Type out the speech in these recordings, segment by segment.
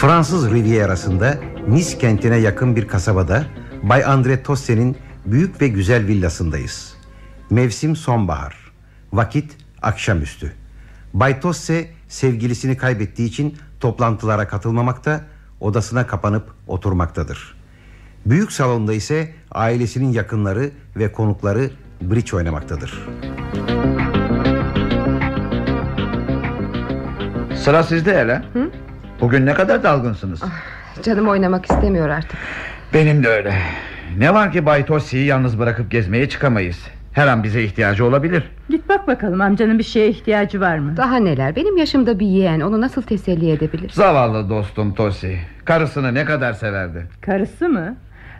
Fransız Rivierası'nda Nice kentine yakın bir kasabada Bay Andre Tosse'nin büyük ve güzel villasındayız. Mevsim sonbahar. Vakit akşamüstü. Bay Tosse sevgilisini kaybettiği için toplantılara katılmamakta, odasına kapanıp oturmaktadır. Büyük salonda ise ailesinin yakınları ve konukları bridge oynamaktadır. Sıra sizde hele. Bugün ne kadar dalgınsınız? Canım oynamak istemiyor artık. Benim de öyle. Ne var ki Bay Tossi'yi yalnız bırakıp gezmeye çıkamayız. Her an bize ihtiyacı olabilir. Git bak bakalım amcanın bir şeye ihtiyacı var mı? Daha neler benim yaşımda bir yeğen onu nasıl teselli edebilir? Zavallı dostum Tossi. Karısını ne kadar severdi. Karısı mı?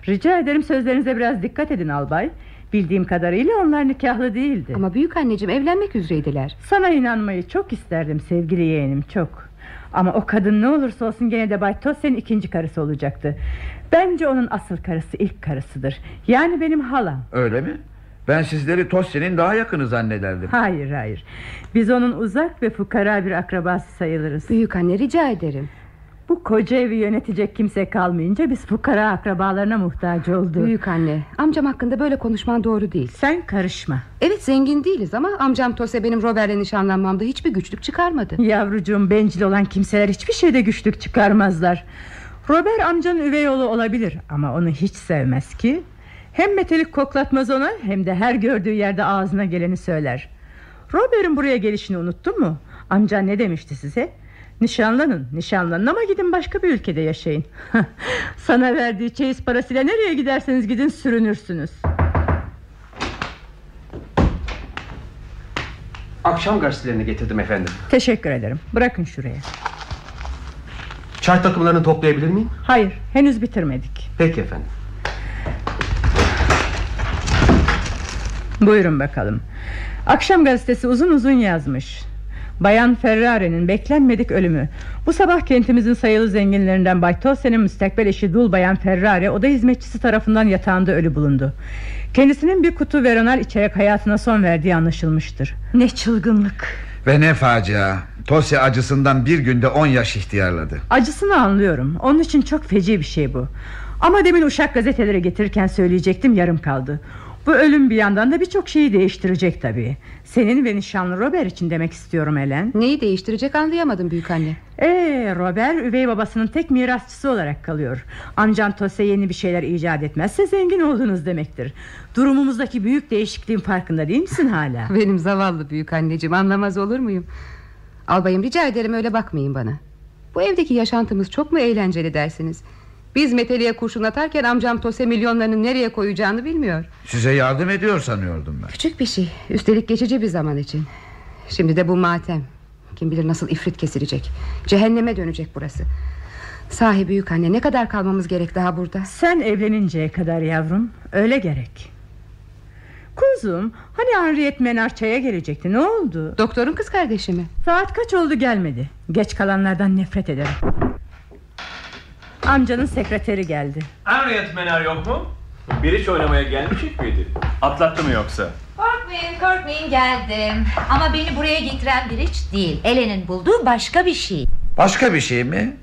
Rica ederim sözlerinize biraz dikkat edin albay. Bildiğim kadarıyla onlar nikahlı değildi. Ama büyük anneciğim evlenmek üzereydiler. Sana inanmayı çok isterdim sevgili yeğenim çok. Ama o kadın ne olursa olsun gene de Bay Toss'un ikinci karısı olacaktı. Bence onun asıl karısı ilk karısıdır. Yani benim halam. Öyle mi? Ben sizleri Tossi'nin daha yakını zannederdim. Hayır hayır. Biz onun uzak ve fukara bir akrabası sayılırız. Büyük anne rica ederim. Bu koca evi yönetecek kimse kalmayınca biz fukara akrabalarına muhtaç olduk. Büyük anne amcam hakkında böyle konuşman doğru değil. Sen karışma. Evet zengin değiliz ama amcam Tose benim Robert'le nişanlanmamda hiçbir güçlük çıkarmadı. Yavrucuğum bencil olan kimseler hiçbir şeyde güçlük çıkarmazlar. Robert amcanın üvey oğlu olabilir ama onu hiç sevmez ki. Hem metelik koklatmaz ona hem de her gördüğü yerde ağzına geleni söyler. Robert'in buraya gelişini unuttun mu? Amcan ne demişti size? Nişanlanın, nişanlanın ama gidin başka bir ülkede yaşayın. Sana verdiği çeyiz parasıyla nereye giderseniz gidin sürünürsünüz. Akşam gazetelerini getirdim efendim. Teşekkür ederim. Bırakın şuraya. Çay takımlarını toplayabilir miyim? Hayır, henüz bitirmedik. Peki efendim. Buyurun bakalım. Akşam gazetesi uzun uzun yazmış. Bayan Ferrare'nin beklenmedik ölümü. Bu sabah kentimizin sayılı zenginlerinden Bay Tosse'nin müstakbel eşi Dul Bayan Ferrare oda hizmetçisi tarafından yatağında ölü bulundu. Kendisinin bir kutu veronal içerek hayatına son verdiği anlaşılmıştır. Ne çılgınlık. Ve ne facia. Tossi acısından bir günde on yaş ihtiyarladı. Acısını anlıyorum. Onun için çok feci bir şey bu. Ama demin uşak gazetelere getirirken söyleyecektim yarım kaldı. Bu ölüm bir yandan da birçok şeyi değiştirecek tabii. Senin ve nişanlı Robert için demek istiyorum Ellen. Neyi değiştirecek anlayamadım büyük anne. Ee, Robert üvey babasının tek mirasçısı olarak kalıyor. Amcan Tose yeni bir şeyler icat etmezse zengin olduğunuz demektir. Durumumuzdaki büyük değişikliğin farkında değil misin hala? Benim zavallı büyük anneciğim anlamaz olur muyum? Albayım rica ederim öyle bakmayın bana. Bu evdeki yaşantımız çok mu eğlenceli dersiniz? Biz meteliğe kurşun atarken amcam Tose milyonlarını nereye koyacağını bilmiyor. Size yardım ediyor sanıyordum ben. Küçük bir şey. Üstelik geçici bir zaman için. Şimdi de bu matem. Kim bilir nasıl ifrit kesilecek. Cehenneme dönecek burası. Sahi büyük anne ne kadar kalmamız gerek daha burada? Sen evleninceye kadar yavrum. Öyle gerek. Kuzum hani Henriette Menard çaya gelecekti ne oldu? Doktorun kız kardeşi mi? Saat kaç oldu gelmedi. Geç kalanlardan nefret ederim. Amcanın sekreteri geldi. Henriette Mener yok mu? Biriç oynamaya gelmeyecek miydi? Atlattı mı yoksa? Korkmayın korkmayın geldim Ama beni buraya getiren bir hiç değil Elen'in bulduğu başka bir şey Başka bir şey mi?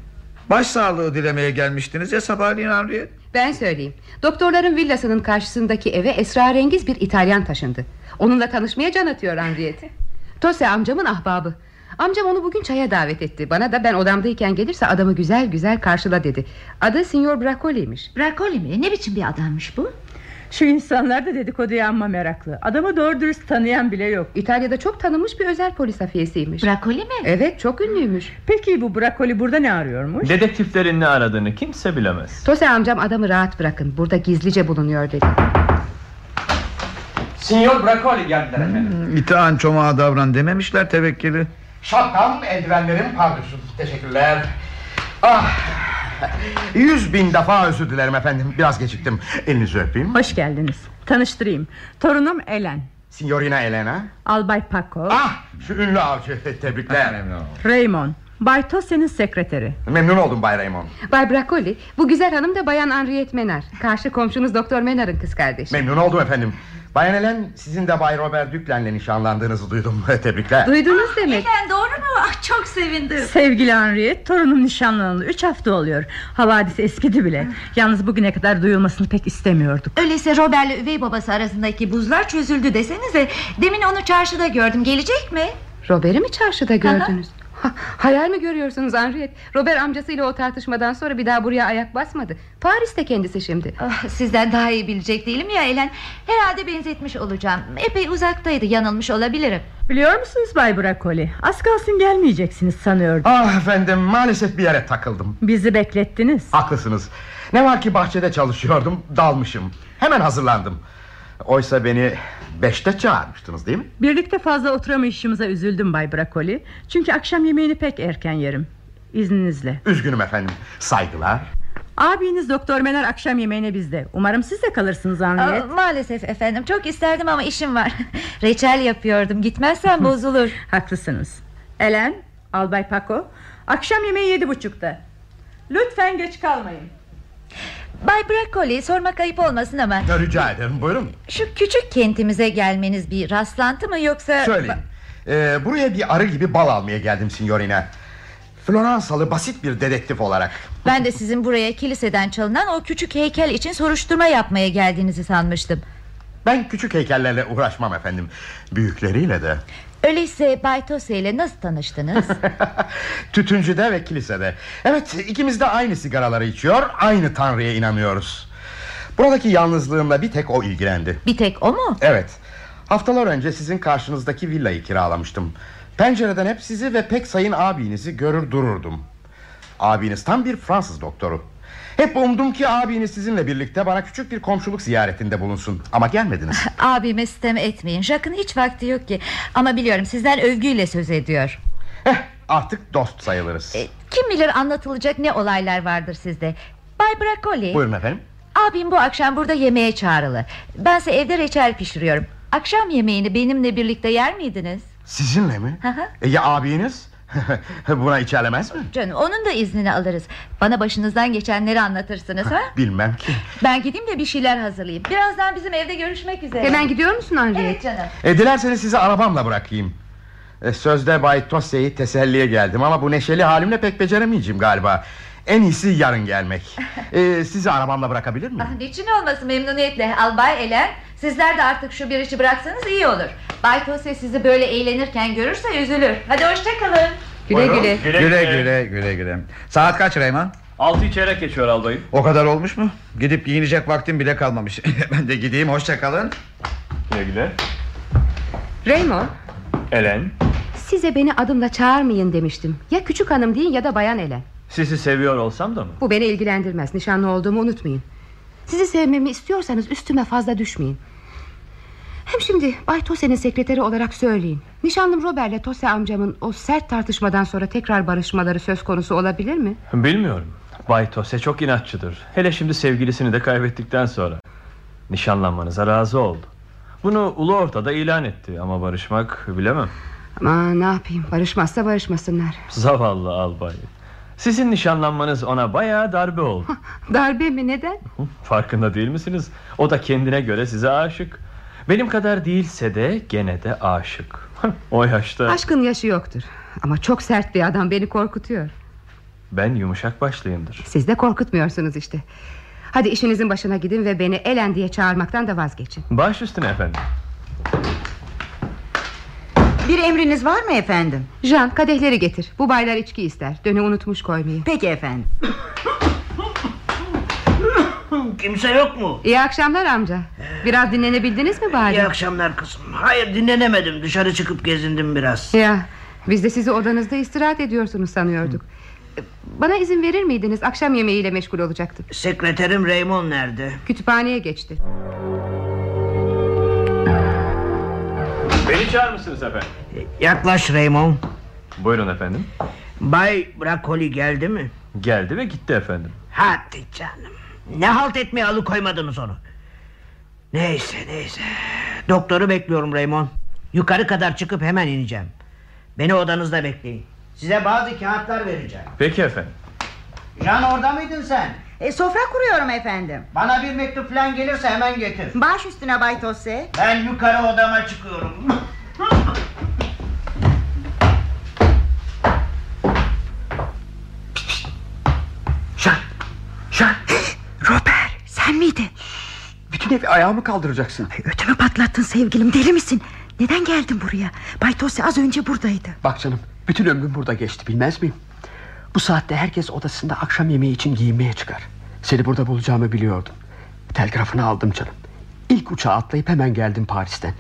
Başsağlığı dilemeye gelmiştiniz ya sabahleyin Henriette. Ben söyleyeyim Doktorların villasının karşısındaki eve esrarengiz bir İtalyan taşındı Onunla tanışmaya can atıyor Henriette Tose amcamın ahbabı Amcam onu bugün çaya davet etti. Bana da ben odamdayken gelirse adamı güzel güzel karşıla dedi. Adı Signor Bracoli'ymiş. Bracoli mi? Ne biçim bir adammış bu? Şu insanlar da dedikoduya amma meraklı. Adamı doğru dürüst tanıyan bile yok. İtalya'da çok tanınmış bir özel polis hafiyesiymiş Bracoli mi? Evet çok ünlüymüş. Peki bu Brakoli burada ne arıyormuş? Dedektiflerin ne aradığını kimse bilemez. Tose amcam adamı rahat bırakın. Burada gizlice bulunuyor dedi. Signor Bracoli geldiler efendim. İtağın çomağa davran dememişler tevekkili. Şapkam, eldivenlerim, pardüsüm. Teşekkürler. Ah, yüz bin defa özür dilerim efendim. Biraz geciktim. Elinizi öpeyim. Hoş geldiniz Tanıştırayım Torunum Elen Signorina Elena. Albay Paco Ah, şu ünlü avcı. Tebrikler. Raymond Bay Tosse'nin sekreteri Memnun oldum Bay Raymond. Bay Bracoli Bu güzel hanım da bayan Henriette Menar Karşı komşunuz Doktor Menar'ın kız kardeşi Memnun oldum efendim. Bayan Helen sizin de Bay Robert Düklen'le nişanlandığınızı duydum. Tebrikler. Duydunuz demek. Elen doğru mu? Ah, çok sevindim. Sevgili Henriette torunum nişanlanalı üç hafta oluyor Havadis eskidi bile Yalnız bugüne kadar duyulmasını pek istemiyorduk Öyleyse Robert'le üvey babası arasındaki buzlar çözüldü desenize. Demin onu çarşıda gördüm. Gelecek mi? Robert'i mi çarşıda gördünüz? Ha, hayal mi görüyorsunuz Henriette? Robert amcasıyla o tartışmadan sonra bir daha buraya ayak basmadı. Paris'te kendisi şimdi. Ah, sizden daha iyi bilecek değilim ya Elen. Herhalde benzetmiş olacağım. Epey uzaktaydı. Yanılmış olabilirim. Biliyor musunuz Bay Brakoli Az kalsın gelmeyeceksiniz sanıyordum Ah efendim maalesef bir yere takıldım. Bizi beklettiniz Haklısınız. Ne var ki bahçede çalışıyordum, dalmışım. Hemen hazırlandım. Oysa beni beşte çağırmıştınız değil mi? Birlikte fazla oturamayışımıza üzüldüm Bay Brakoli Çünkü akşam yemeğini pek erken yerim İzninizle Üzgünüm efendim. Saygılar. Abiniz Doktor Mener akşam yemeğine bizde Umarım siz de kalırsınız Aa, Henriette maalesef efendim. Çok isterdim ama işim var. Reçel yapıyordum. Gitmezsem bozulur. Haklısınız Elen, Albay Paco Akşam yemeği yedi buçukta Lütfen geç kalmayın Bay Broccoli sormak ayıp olmasın ama Ya, Rica ederim buyurun. şu küçük kentimize gelmeniz bir rastlantı mı yoksa Söyleyin. Ee, buraya bir arı gibi bal almaya geldim signorina. Floransalı basit bir dedektif olarak. Ben de sizin buraya kiliseden çalınan o küçük heykel için soruşturma yapmaya geldiğinizi sanmıştım. Ben küçük heykellerle uğraşmam efendim. Büyükleriyle de. Öyleyse Bay Tose ile nasıl tanıştınız? Tütüncüde ve kilisede. Evet ikimiz de aynı sigaraları içiyor, aynı tanrıya inanıyoruz. Buradaki yalnızlığımla bir tek o ilgilendi. bir tek o mu? Evet. Haftalar önce sizin karşınızdaki villayı kiralamıştım. Pencereden hep sizi ve pek sayın abinizi görür dururdum. Abiniz tam bir Fransız doktoru. Hep umdum ki abiniz sizinle birlikte bana küçük bir komşuluk ziyaretinde bulunsun. Ama gelmediniz. Abime sitem etmeyin. Jacques'ın hiç vakti yok ki. Ama biliyorum sizden övgüyle söz ediyor. Heh, artık dost sayılırız. E, kim bilir anlatılacak ne olaylar vardır sizde. Bay Broccoli. Buyurun efendim. Abim bu akşam burada yemeğe çağrılı. Bense evde reçel pişiriyorum. Akşam yemeğini benimle birlikte yer miydiniz? Sizinle mi? Hı hı. E, ya abiniz? Buna içerlemez mi? Canım onun da iznini alırız. Bana başınızdan geçenleri anlatırsınız ha? Bilmem ki. Ben gideyim de bir şeyler hazırlayayım. Birazdan bizim evde görüşmek üzere. Hemen gidiyor musun Henriette? Evet canım. E, dilerseniz sizi arabamla bırakayım. E, sözde Bay Tosya'yı teselliye geldim ama bu neşeli halimle pek beceremeyeceğim galiba. En iyisi yarın gelmek. E, sizi arabamla bırakabilir miyim? Ah, niçin olmasın memnuniyetle. Albay Elen sizler de artık şu bir işi bıraksanız iyi olur. Bay Tose sizi böyle eğlenirken görürse üzülür. Hadi hoşçakalın. Güle Buyurun. güle. Güle Güle güle güle güle Saat kaç Raymond? Altı çeyrek geçiyor albayım. O kadar olmuş mu? Gidip giyinecek vaktim bile kalmamış Ben de gideyim hoşça kalın Güle güle. Raymond Elen. size beni adımla çağırmayın demiştim. Ya küçük hanım deyin ya da bayan Elen. Sizi seviyor olsam da mı? Bu beni ilgilendirmez. Nişanlı olduğumu unutmayın. Sizi sevmemi istiyorsanız üstüme fazla düşmeyin. Hem şimdi Bay Tose'nin sekreteri olarak söyleyin. Nişanlım Robert'le Tose amcamın o sert tartışmadan sonra tekrar barışmaları söz konusu olabilir mi? Bilmiyorum. Bay Tose çok inatçıdır. Hele şimdi sevgilisini de kaybettikten sonra. Nişanlanmanıza razı oldu. Bunu ulu ortada ilan etti ama barışmak bilemem. Ama ne yapayım barışmazsa barışmasınlar. Zavallı albay. Sizin nişanlanmanız ona bayağı darbe oldu. Darbe mi neden? Farkında değil misiniz? O da kendine göre size aşık. Benim kadar değilse de gene de aşık. o yaşta Aşkın yaşı yoktur. Ama çok sert bir adam beni korkutuyor. ben yumuşak başlıyımdır. Siz de korkutmuyorsunuz işte. Hadi işinizin başına gidin ve beni Elen diye çağırmaktan da vazgeçin. Baş üstüne efendim. Bir emriniz var mı efendim? Jean kadehleri getir. Bu baylar içki ister. Dönü unutmuş koymayı. Peki efendim. Kimse yok mu? İyi akşamlar amca. Biraz dinlenebildiniz mi bari? İyi akşamlar kızım. Hayır dinlenemedim. Dışarı çıkıp gezindim biraz. Ya biz de sizi odanızda istirahat ediyorsunuz sanıyorduk. Bana izin verir miydiniz? Akşam yemeğiyle meşgul olacaktım. Sekreterim Raymond nerede? Kütüphaneye geçti. Beni çağırmışsınız efendim. Yaklaş Raymond. Buyurun efendim. Bay Brakoli geldi mi? Geldi ve gitti efendim. Hadi canım. Ne halt etmeye alıkoymadınız onu. Neyse neyse. Doktoru bekliyorum Raymond. Yukarı kadar çıkıp hemen ineceğim. Beni odanızda bekleyin. Size bazı kağıtlar vereceğim. Peki efendim. Can orada mıydın sen? E, sofra kuruyorum efendim. Bana bir mektup falan gelirse hemen getir. Baş üstüne Bay Tose. Ben yukarı odama çıkıyorum. Şan, Şan. Robert sen miydin? Bütün evi ayağımı kaldıracaksın. Ötümü patlattın sevgilim deli misin? Neden geldin buraya? Bay Tose az önce buradaydı. Bak canım, bütün ömrüm burada geçti bilmez miyim? Bu saatte herkes odasında akşam yemeği için giyinmeye çıkar. Seni burada bulacağımı biliyordum. Telgrafını aldım canım. İlk uçağa atlayıp hemen geldim Paris'ten.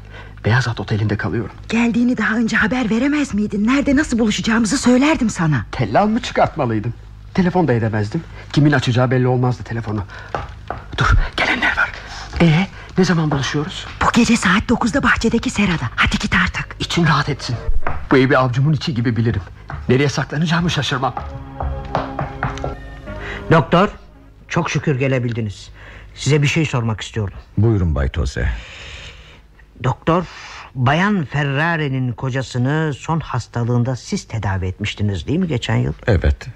Beyaz At Oteli'nde kalıyorum. Geldiğini daha önce haber veremez miydin? Nerede nasıl buluşacağımızı söylerdim sana. Tellal mı çıkartmalıydım? Telefon da edemezdim. Kimin açacağı belli olmazdı telefonu. Dur gelenler var. Ee ne zaman buluşuyoruz? Bu gece saat 9'da bahçedeki serada. Hadi git artık. İçin rahat etsin. Bu evi avcumun içi gibi bilirim. Nereye saklanacağımı şaşırmam. Doktor çok şükür gelebildiniz. Size bir şey sormak istiyordum. Buyurun Bay Tose. Doktor Bayan Ferrari'nin kocasını son hastalığında siz tedavi etmiştiniz değil mi geçen yıl? Evet.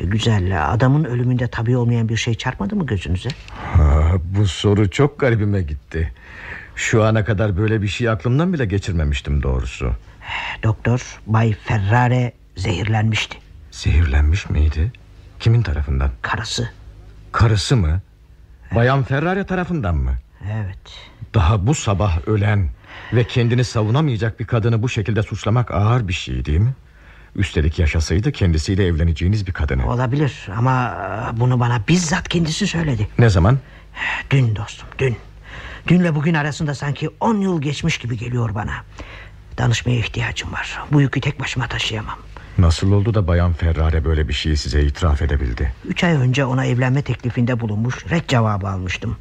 Güzel adamın ölümünde tabii olmayan bir şey çarpmadı mı gözünüze? Ha, bu soru çok garibime gitti. Şu ana kadar böyle bir şey aklımdan bile geçirmemiştim doğrusu. Doktor Bay Ferrari zehirlenmişti. Zehirlenmiş miydi? Kimin tarafından? Karısı. Karısı mı? Bayan Ferrari tarafından mı? Evet. Daha bu sabah ölen ve kendini savunamayacak bir kadını bu şekilde suçlamak ağır bir şey değil mi? Üstelik yaşasaydı kendisiyle evleneceğiniz bir kadını. Olabilir ama e, bunu bana bizzat kendisi söyledi. Ne zaman? Dün dostum dün. Dünle bugün arasında sanki on yıl geçmiş gibi geliyor bana. Danışmaya ihtiyacım var. Bu yükü tek başıma taşıyamam. Nasıl oldu da Bayan Ferrari böyle bir şeyi size itiraf edebildi? Üç ay önce ona evlenme teklifinde bulunmuş red cevabı almıştım.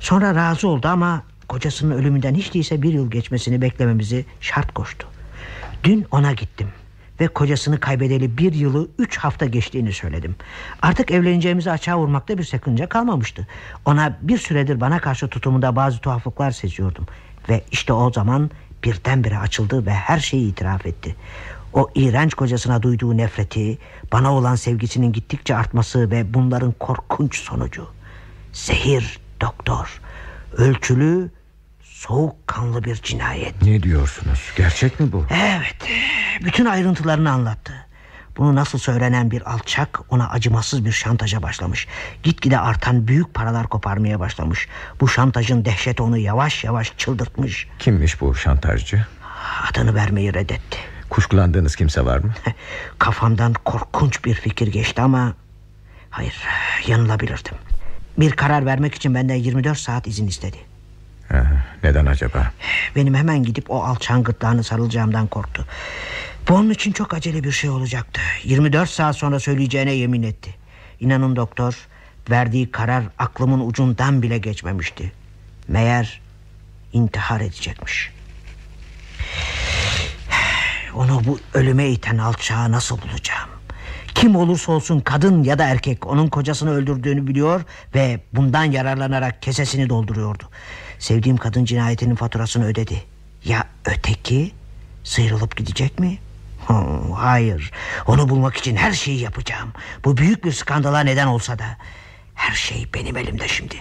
Sonra razı oldu ama kocasının ölümünden hiç değilse bir yıl geçmesini beklememizi şart koştu. Dün ona gittim ve kocasını kaybedeli bir yılı üç hafta geçtiğini söyledim. Artık evleneceğimizi açığa vurmakta bir sakınca kalmamıştı. Ona bir süredir bana karşı tutumunda bazı tuhaflıklar seziyordum. Ve işte o zaman birdenbire açıldı ve her şeyi itiraf etti. O iğrenç kocasına duyduğu nefreti, bana olan sevgisinin gittikçe artması ve bunların korkunç sonucu. Zehir doktor, ölçülü, soğukkanlı bir cinayet. Ne diyorsunuz? Gerçek mi bu? Evet, bütün ayrıntılarını anlattı. Bunu nasıl söylenen bir alçak ona acımasız bir şantaja başlamış. Gitgide artan büyük paralar koparmaya başlamış. Bu şantajın dehşeti onu yavaş yavaş çıldırtmış. Kimmiş bu şantajcı? Adını vermeyi reddetti. Kuşkulandığınız kimse var mı? Kafamdan korkunç bir fikir geçti ama... Hayır, yanılabilirdim. Bir karar vermek için benden 24 saat izin istedi. Ha, neden acaba? Benim hemen gidip o alçağın gırtlağını sarılacağımdan korktu. Bu onun için çok acele bir şey olacaktı. 24 saat sonra söyleyeceğine yemin etti. İnanın doktor, verdiği karar aklımın ucundan bile geçmemişti. Meğer intihar edecekmiş. Onu bu ölüme iten alçağı nasıl bulacağım? Kim olursa olsun kadın ya da erkek onun kocasını öldürdüğünü biliyor ve bundan yararlanarak kesesini dolduruyordu. Sevdiğim kadın cinayetinin faturasını ödedi. Ya öteki sıyrılıp gidecek mi? Hayır. Onu bulmak için her şeyi yapacağım. Bu büyük bir skandala neden olsa da her şey benim elimde şimdi.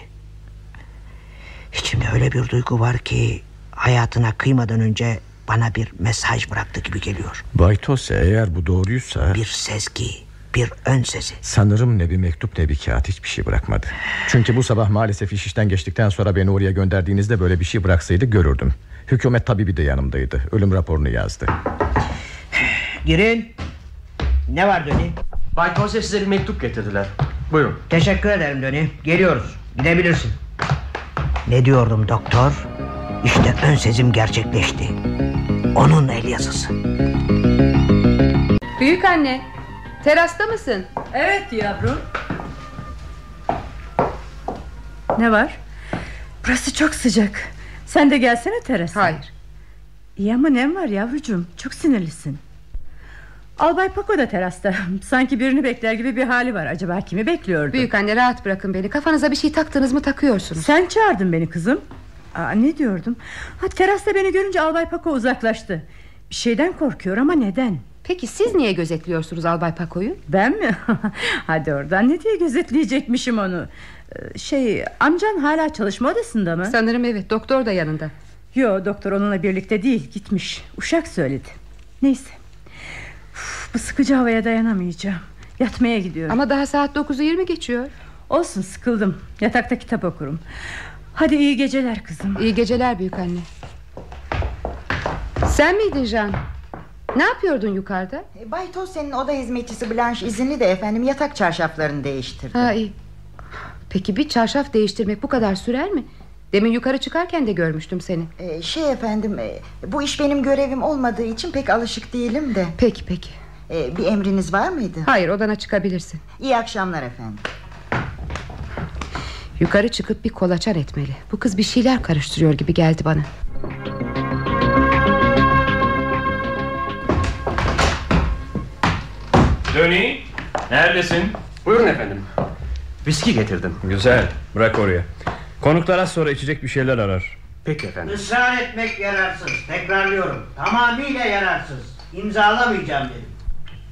İçimde öyle bir duygu var ki hayatına kıymadan önce bana bir mesaj bıraktı gibi geliyor. Bay Tose eğer bu doğruysa... Bir sezgi, bir ön sezi. Sanırım ne bir mektup ne bir kağıt hiçbir şey bırakmadı. Çünkü bu sabah maalesef iş işten geçtikten sonra beni oraya gönderdiğinizde böyle bir şey bıraksaydı görürdüm. Hükümet tabibi de yanımdaydı. Ölüm raporunu yazdı. Girin. Ne var Döni? Bay Tose size bir mektup getirdiler. Buyurun. Teşekkür ederim Döni. Geliyoruz. Gidebilirsin. Ne diyordum doktor? İşte ön sezim gerçekleşti. Onun el yazısı. Büyük anne, terasta mısın? Evet yavrum. Ne var? Burası çok sıcak. Sen de gelsene terasa. Hayır. İyi ama ne var yavrucuğum? Çok sinirlisin. Albay Paco da terasta. Sanki birini bekler gibi bir hali var. Acaba kimi bekliyordu? Büyük anne rahat bırakın beni. Kafanıza bir şey taktınız mı takıyorsunuz. Sen çağırdın beni kızım. Aa, ne diyordum? Ha, terasta beni görünce Albay Paco uzaklaştı. Bir şeyden korkuyor ama neden? Peki siz niye gözetliyorsunuz Albay Pako'yu? Ben mi? Hadi oradan ne diye gözetleyecekmişim onu Ee, Şey amcan hala çalışma odasında mı? Sanırım evet doktor da yanında Yo doktor onunla birlikte değil gitmiş Uşak söyledi Neyse Uf, Bu sıkıcı havaya dayanamayacağım Yatmaya gidiyorum Ama daha saat 9'u 20 geçiyor Olsun sıkıldım Yatakta kitap okurum Hadi iyi geceler kızım İyi geceler büyük anne Sen miydin Jean? Ne yapıyordun yukarıda? E, Bay Tosya'nın oda hizmetçisi Blanche izinli de efendim yatak çarşaflarını değiştirdi. Ha iyi. Peki bir çarşaf değiştirmek bu kadar sürer mi? Demin yukarı çıkarken de görmüştüm seni. Ee, şey efendim e, bu iş benim görevim olmadığı için pek alışık değilim de. Peki peki. Ee, bir emriniz var mıydı? Hayır odana çıkabilirsin. İyi akşamlar efendim. Yukarı çıkıp bir kolaçan etmeli. Bu kız bir şeyler karıştırıyor gibi geldi bana. Döni neredesin? Buyurun efendim. Viski getirdim. Güzel bırak oraya. Konuklar az sonra içecek bir şeyler arar. Peki efendim. Israr etmek yararsız. Tekrarlıyorum. Tamamıyla yararsız. İmzalamayacağım dedim.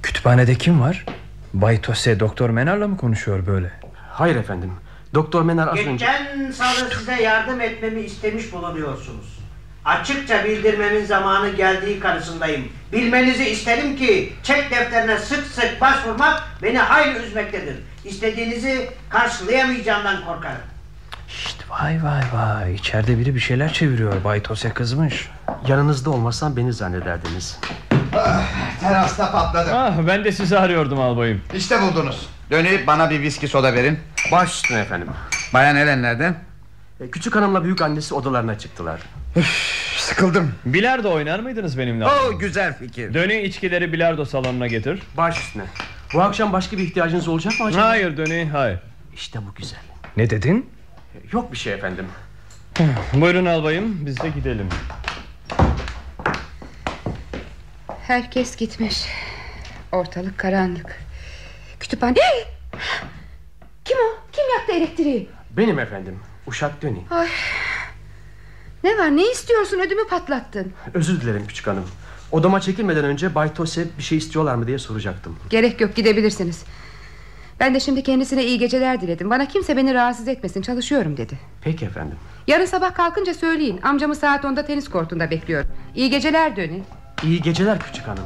Kütüphanede kim var? Bay Tose Doktor Menar'la mı konuşuyor böyle? Hayır efendim. Doktor Menar az önce... Geçen salı size yardım etmemi istemiş bulunuyorsunuz. Açıkça bildirmemin zamanı geldiği kanısındayım. Bilmenizi isterim ki çek defterine sık sık başvurmak beni hayli üzmektedir. İstediğinizi karşılayamayacağımdan korkarım. Şşt, vay vay vay içeride biri bir şeyler çeviriyor Bay Tose kızmış. Yanınızda olmasam beni zannederdiniz. Terasta patladı. Ah, ben de sizi arıyordum albayım. İşte buldunuz. Dönüp bana bir viski soda verin. Baş üstüne efendim. Bayan Helen nerede? E, Küçük hanımla büyük annesi odalarına çıktılar. Sıkıldım. Bilardo oynar mıydınız benimle? Oh güzel fikir. Dönü içkileri bilardo salonuna getir. Baş üstüne. Bu akşam başka bir ihtiyacınız olacak mı acaba? Hayır Dönü hayır. İşte bu güzel. Ne dedin? Yok bir şey efendim. Buyurun albayım biz de gidelim. Herkes gitmiş. Ortalık karanlık. Kütüphane... Kim o? Kim yaktı elektriği? Benim efendim. Uşak Döni. Ay. Ne var ne istiyorsun ödümü patlattın Özür dilerim küçük hanım. Odama çekilmeden önce Bay Tose bir şey istiyorlar mı diye soracaktım. Gerek yok gidebilirsiniz Ben de şimdi kendisine iyi geceler diledim Bana kimse beni rahatsız etmesin çalışıyorum dedi Peki efendim. Yarın sabah kalkınca söyleyin Amcamı saat 10'da tenis kortunda bekliyorum İyi geceler Döni İyi geceler küçük hanım.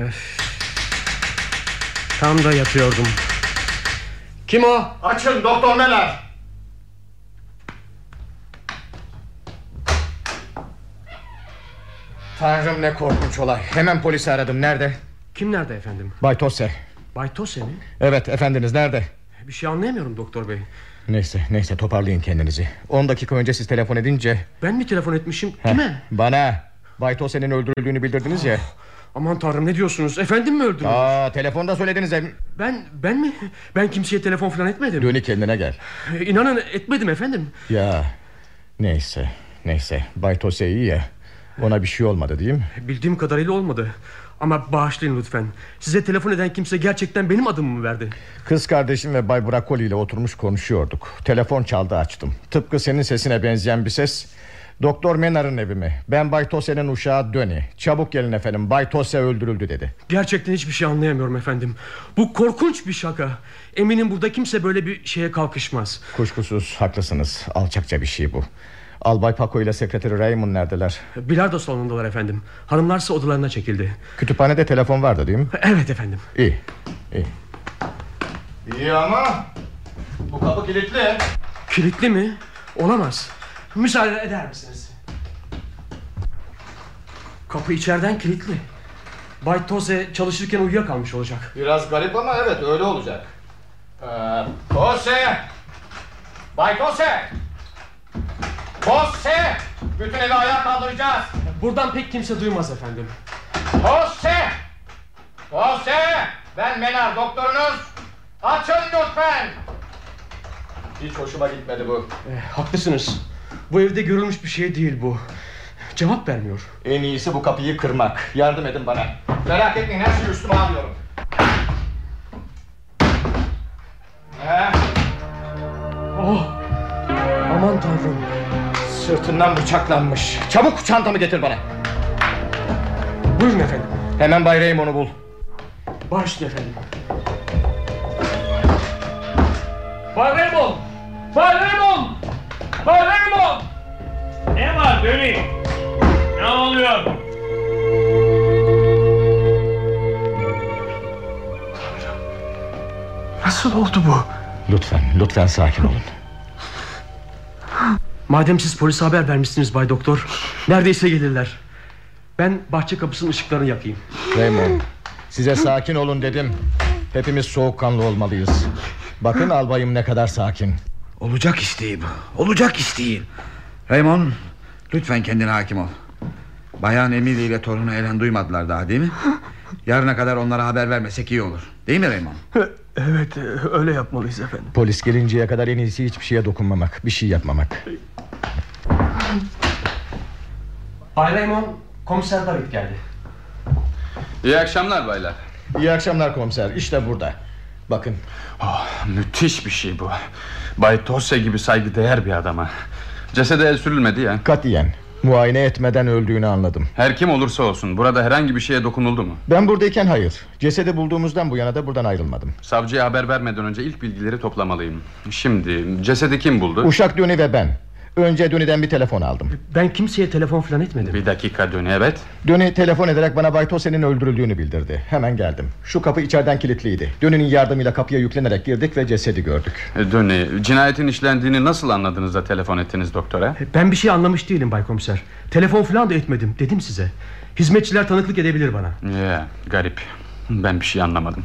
Öf. Tam da yatıyordum. Kim o? Açın doktor neler? Tanrım ne korkunç olay. Hemen polisi aradım. Nerede? Kim nerede efendim? Bay Tose. Bay Tose mi? Evet efendiniz nerede? Bir şey anlayamıyorum doktor bey. Neyse neyse toparlayın kendinizi 10 dakika önce siz telefon edince Ben mi telefon etmişim? Heh, Kime? Bana Bay Tose'nin öldürüldüğünü bildirdiniz ya Aman tanrım ne diyorsunuz? Efendim mi öldürmüş? Aa, telefonda söylediniz em... Ben ben mi? Ben kimseye telefon falan etmedim. Dönü kendine gel İnanın etmedim efendim. Ya neyse neyse Bay Tose iyi ya Ona bir şey olmadı değil mi? Bildiğim kadarıyla olmadı. Ama bağışlayın lütfen. Size telefon eden kimse gerçekten benim adımı mı verdi? Kız kardeşim ve Bay Brakoli ile oturmuş konuşuyorduk Telefon çaldı açtım Tıpkı senin sesine benzeyen bir ses Doktor Menar'ın evi mi? Ben Bay Tose'nin uşağı Döni Çabuk gelin efendim Bay Tose öldürüldü dedi Gerçekten hiçbir şey anlayamıyorum efendim. Bu korkunç bir şaka. Eminim burada kimse böyle bir şeye kalkışmaz. Kuşkusuz haklısınız Alçakça bir şey bu Albay Paco ile sekreteri Raymond neredeler? Bilardo salonundalar efendim. Hanımlarsa odalarına çekildi. Kütüphanede telefon vardı değil mi? Evet efendim. İyi iyi İyi ama bu kapı kilitli. Kilitli mi? Olamaz. Müsaade eder misiniz? Kapı içeriden kilitli. Bay Tose çalışırken uyuyakalmış olacak. Biraz garip ama evet öyle olacak. Ee, Tose! Bay Tose! Tose! Bütün evi ayağa kaldıracağız. Buradan pek kimse duymaz efendim. Tose! Tose! Ben Menar doktorunuz. Açın lütfen. Hiç hoşuma gitmedi bu. Eh, haklısınız. Bu evde görülmüş bir şey değil bu. Cevap vermiyor. En iyisi bu kapıyı kırmak. Yardım edin bana. Merak etmeyin her şeyi üstüme alıyorum. Oh Aman tanrım Sırtından bıçaklanmış Çabuk çantamı getir bana Buyurun efendim Hemen Bay Raymond'u bul Başüstüne efendim Bay Raymond! Bay Raymond! Raymond! Ne var Dönü? Ne oluyor? Nasıl oldu bu? Lütfen lütfen sakin olun Madem siz polise haber vermişsiniz Bay Doktor Neredeyse gelirler Ben bahçe kapısının ışıklarını yakayım Raymond size sakin olun dedim Hepimiz soğukkanlı olmalıyız Bakın albayım ne kadar sakin Olacak iş değil bu Olacak iş değil Raymond lütfen kendine hakim ol. Bayan Emily ile torunu Ellen duymadılar daha değil mi? Yarına kadar onlara haber vermesek iyi olur. Değil mi Raymond? Evet öyle yapmalıyız efendim. Polis gelinceye kadar en iyisi hiçbir şeye dokunmamak Bir şey yapmamak. Bay Raymond komiser David geldi. İyi akşamlar baylar. İyi akşamlar komiser işte burada Bakın. Oh, Müthiş bir şey bu. Bay Torse gibi saygıdeğer bir adama. Cesede el sürülmedi ya. Katiyen Muayene etmeden öldüğünü anladım. Her kim olursa olsun burada herhangi bir şeye dokunuldu mu? Ben buradayken hayır. Cesedi bulduğumuzdan bu yana da buradan ayrılmadım. Savcıya haber vermeden önce ilk bilgileri toplamalıyım. Şimdi cesedi kim buldu? Uşak Döni ve ben Önce Döni'den bir telefon aldım. Ben kimseye telefon falan etmedim. Bir dakika Döni evet. Döni telefon ederek bana Bay Tose'nin öldürüldüğünü bildirdi. Hemen geldim. Şu kapı içeriden kilitliydi. Döni'nin yardımıyla kapıya yüklenerek girdik ve cesedi gördük. Döni cinayetin işlendiğini nasıl anladınız da telefon ettiniz doktora? Ben bir şey anlamış değilim Bay Komiser. Telefon falan da etmedim dedim size. Hizmetçiler tanıklık edebilir bana. Ya garip. Ben bir şey anlamadım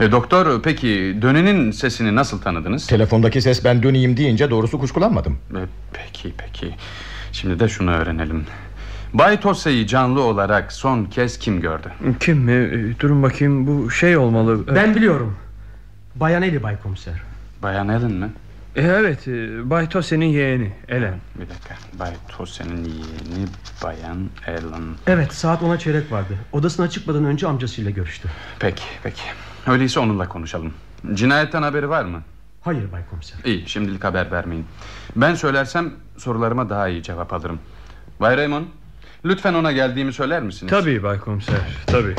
e, Doktor peki Döni'nin sesini nasıl tanıdınız? Telefondaki ses ben Döni'yim deyince doğrusu kuşkulanmadım. E, Peki peki. Şimdi de şunu öğrenelim. Bay Tose'yi canlı olarak son kez kim gördü? Kim mi? E, durun bakayım bu şey olmalı. Ben biliyorum. Bayan Eli Bay Komiser. Bayan Ellen mi? E, evet e, Bay Tose'nin yeğeni Ellen. Bir dakika. Bay Tose'nin yeğeni Bayan Ellen. Evet saat ona çeyrek vardı. Odasına çıkmadan önce amcasıyla görüştü. Peki peki Öyleyse onunla konuşalım Cinayetten haberi var mı? Hayır Bay Komiser İyi şimdilik haber vermeyin Ben söylersem sorularıma daha iyi cevap alırım Bay Raymond Lütfen ona geldiğimi söyler misiniz? Tabii Bay Komiser tabii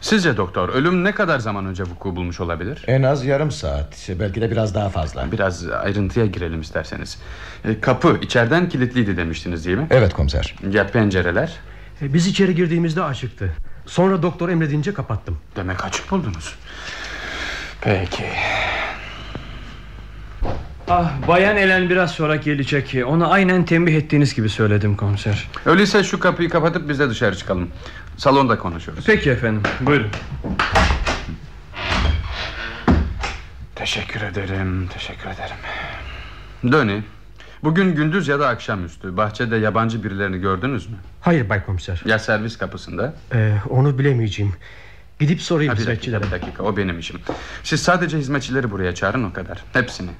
Sizce doktor ölüm ne kadar zaman önce vuku bulmuş olabilir? En az yarım saat belki de biraz daha fazla Biraz ayrıntıya girelim isterseniz e, Kapı içeriden kilitliydi demiştiniz değil mi? Evet komiser Ya pencereler? e, Biz içeri girdiğimizde açıktı Sonra doktor emredince kapattım. Demek açık buldunuz. Peki. Ah Bayan Ellen biraz sonra gelecek Ona aynen tembih ettiğiniz gibi söyledim komiser. Öyleyse şu kapıyı kapatıp biz de dışarı çıkalım. Salonda konuşuruz Peki efendim buyurun. Teşekkür ederim Teşekkür ederim. Döni Bugün gündüz ya da akşamüstü. Bahçede yabancı birilerini gördünüz mü? Hayır Bay Komiser. Ya servis kapısında? Ee, onu bilemeyeceğim. Gidip sorayım ha, bir hizmetçilere. dakika, bir dakika o benim işim. Siz sadece hizmetçileri buraya çağırın o kadar. Hepsini.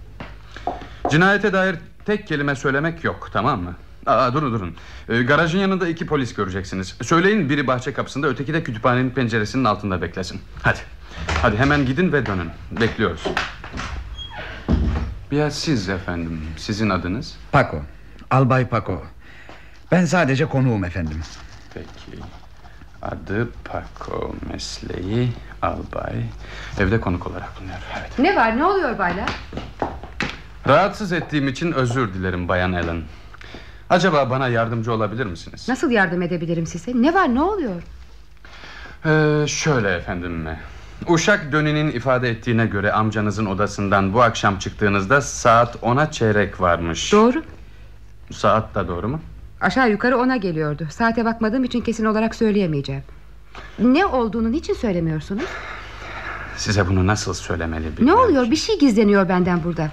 Cinayete dair tek kelime söylemek yok tamam mı? Aa, durun durun. Ee, Garajın yanında iki polis göreceksiniz. Söyleyin biri bahçe kapısında Öteki de kütüphanenin penceresinin altında beklesin. Hadi Hadi hemen gidin ve dönün. Bekliyoruz Ya siz efendim Sizin adınız? Paco Albay Paco. Ben sadece konuğum efendim. Peki Adı Paco Mesleği Albay. Evde konuk olarak bulunuyor evet. Ne var ne oluyor baylar? Rahatsız ettiğim için özür dilerim Bayan Ellen Acaba bana yardımcı olabilir misiniz? Nasıl yardım edebilirim size? Ne var ne oluyor? Ee, Şöyle efendim Uşak Döni'nin ifade ettiğine göre amcanızın odasından bu akşam çıktığınızda saat ona çeyrek varmış. Doğru. Saat da doğru mu? Aşağı yukarı ona geliyordu. Saate bakmadığım için kesin olarak söyleyemeyeceğim. Ne olduğunu niçin söylemiyorsunuz? Size bunu nasıl söylemeli bilmiyorum. Ne oluyor bir şey gizleniyor benden burada.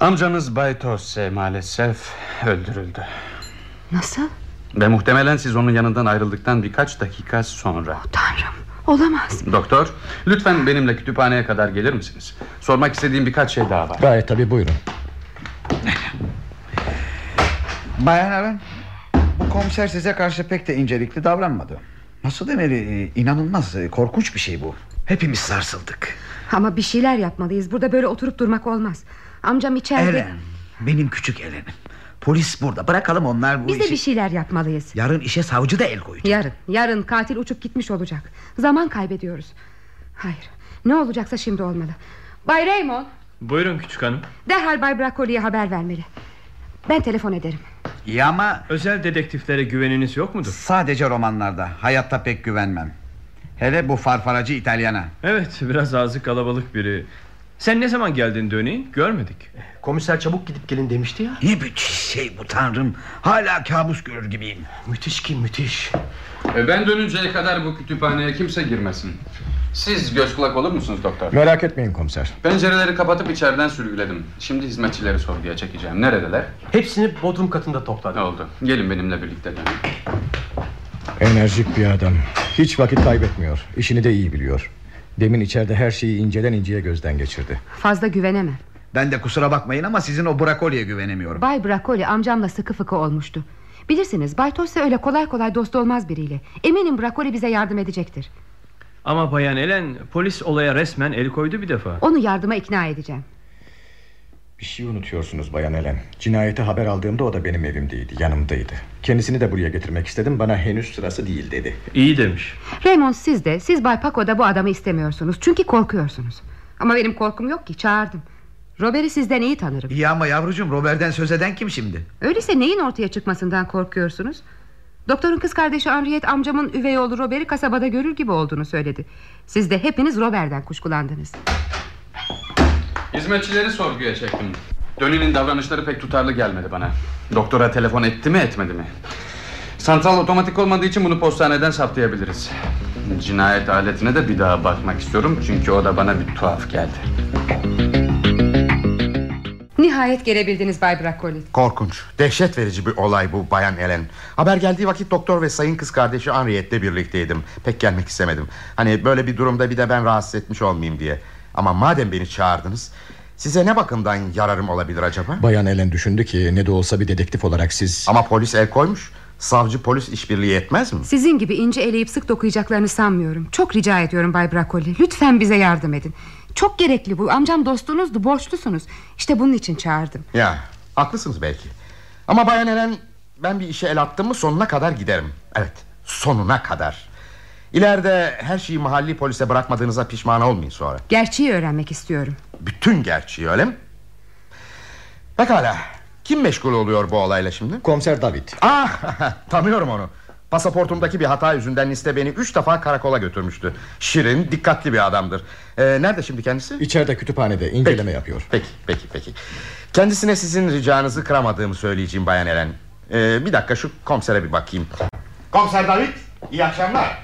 Amcanız Bay Tosse maalesef öldürüldü. Nasıl? Ve muhtemelen siz onun yanından ayrıldıktan birkaç dakika sonra. Oh, tanrım olamaz. Doktor lütfen benimle kütüphaneye kadar gelir misiniz? Sormak istediğim birkaç şey daha var. Gayet tabi buyurun. Bayan Aren Bu komiser size karşı pek de incelikli davranmadı Nasıl demeli inanılmaz korkunç bir şey bu Hepimiz sarsıldık Ama bir şeyler yapmalıyız burada böyle oturup durmak olmaz Amcam içeride Elen benim küçük Elen'im Polis burada bırakalım onlar bu Biz işi. de bir şeyler yapmalıyız. Yarın işe savcı da el koyacak. Yarın yarın katil uçup gitmiş olacak. Zaman kaybediyoruz. Hayır ne olacaksa şimdi olmalı. Bay Raymond. Buyurun küçük hanım. Derhal Bay Bracoli'ye haber vermeli. Ben telefon ederim. İyi ama Özel dedektiflere güveniniz yok mudur? Sadece romanlarda hayatta pek güvenmem. Hele bu farfaracı İtalyana. Evet biraz ağzı kalabalık biri Sen ne zaman geldin Döni görmedik. Komiser çabuk gidip gelin demişti ya. Ne müthiş şey bu tanrım. Hala kabus görür gibiyim. Müthiş ki müthiş. E, Ben dönünceye kadar bu kütüphaneye kimse girmesin. Siz göz kulak olur musunuz doktor? Merak etmeyin komiser. Pencereleri kapatıp içeriden sürgüledim. Şimdi hizmetçileri sorguya çekeceğim. Neredeler? Hepsini bodrum katında topladım. Ne oldu? Gelin benimle birlikte dönün. Enerjik bir adam. Hiç vakit kaybetmiyor. İşini de iyi biliyor Demin içeride her şeyi inceden inceye gözden geçirdi. Fazla güvenemem. Ben de kusura bakmayın ama sizin o brakoliye güvenemiyorum. Bay Bracoli amcamla sıkı fıkı olmuştu. Bilirsiniz Bay Tosse öyle kolay kolay dost olmaz biriyle. Eminim Bracoli bize yardım edecektir. Ama bayan Elen polis olaya resmen el koydu bir defa. Onu yardıma ikna edeceğim Bir şey unutuyorsunuz Bayan Elen Cinayeti haber aldığımda o da benim evimdeydi Yanımdaydı. Kendisini de buraya getirmek istedim Bana henüz sırası değil dedi. İyi demiş. Raymond siz de siz Bay Paco da bu adamı istemiyorsunuz. Çünkü korkuyorsunuz. Ama benim korkum yok ki çağırdım. Robert'i sizden iyi tanırım. İyi ama yavrucuğum Robert'den söz eden kim şimdi? Öyleyse neyin ortaya çıkmasından korkuyorsunuz? Doktorun kız kardeşi Henriette amcamın üvey oğlu Robert'i kasabada görür gibi olduğunu söyledi. Siz de hepiniz Robert'den kuşkulandınız Hizmetçileri sorguya çektim Döni'nin davranışları pek tutarlı gelmedi bana Doktora telefon etti mi etmedi mi Santral otomatik olmadığı için bunu postaneden saptayabiliriz Cinayet aletine de bir daha bakmak istiyorum Çünkü o da bana bir tuhaf geldi Nihayet gelebildiniz Bay Bracoli Korkunç, dehşet verici bir olay bu Bayan Ellen. Haber geldiği vakit doktor ve sayın kız kardeşi Henriette'le birlikteydim. Pek gelmek istemedim. Hani böyle bir durumda bir de ben rahatsız etmiş olmayayım diye. Ama madem beni çağırdınız... Size ne bakımdan yararım olabilir acaba? Bayan Ellen düşündü ki ne de olsa bir dedektif olarak siz... Ama polis el koymuş. Savcı polis işbirliği etmez mi? Sizin gibi ince eleyip sık dokuyacaklarını sanmıyorum Çok rica ediyorum Bay Bracoli Lütfen bize yardım edin Çok gerekli bu amcam dostunuzdu borçlusunuz İşte bunun için çağırdım Ya haklısınız belki. Ama Bayan Ellen ben bir işe el attım mı sonuna kadar giderim. Evet sonuna kadar. İleride her şeyi mahalli polise bırakmadığınıza pişman olmayın sonra. Gerçeği öğrenmek istiyorum Bütün gerçeği öyle mi? Pekala. Kim meşgul oluyor bu olayla şimdi? Komiser David. Ah tanıyorum onu. Pasaportumdaki bir hata yüzünden liste beni üç defa karakola götürmüştü. Şirin, dikkatli bir adamdır. Ee, nerede şimdi kendisi? İçeride kütüphanede inceleme Peki, yapıyor. Peki, peki, peki. Kendisine sizin ricanızı kıramadığımı söyleyeceğim Bayan Eren. Ee, bir dakika şu komisere bir bakayım. Komiser David, iyi akşamlar.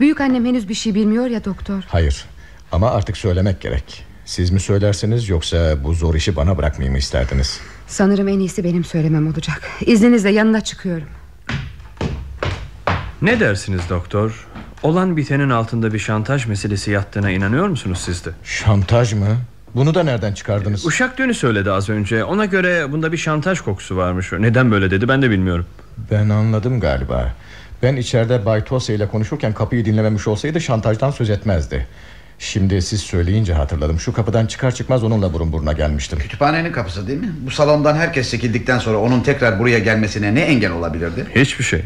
Büyük annem henüz bir şey bilmiyor ya doktor. Hayır ama artık söylemek gerek. Siz mi söylersiniz yoksa bu zor işi bana bırakmayı mı isterdiniz? Sanırım en iyisi benim söylemem olacak. İzninizle yanına çıkıyorum. Ne dersiniz doktor? Olan bitenin altında bir şantaj meselesi yattığına inanıyor musunuz siz de? Şantaj mı? Bunu da nereden çıkardınız? Uşak Dönü söyledi az önce. Ona göre bunda bir şantaj kokusu varmış. Neden böyle dedi ben de bilmiyorum. Ben anladım galiba Ben içeride Bay Tose ile konuşurken kapıyı dinlememiş olsaydı şantajdan söz etmezdi. Şimdi siz söyleyince hatırladım. Şu kapıdan çıkar çıkmaz onunla burun buruna gelmiştim. Kütüphanenin kapısı değil mi? Bu salondan herkes çekildikten sonra onun tekrar buraya gelmesine ne engel olabilirdi? Hiçbir şey.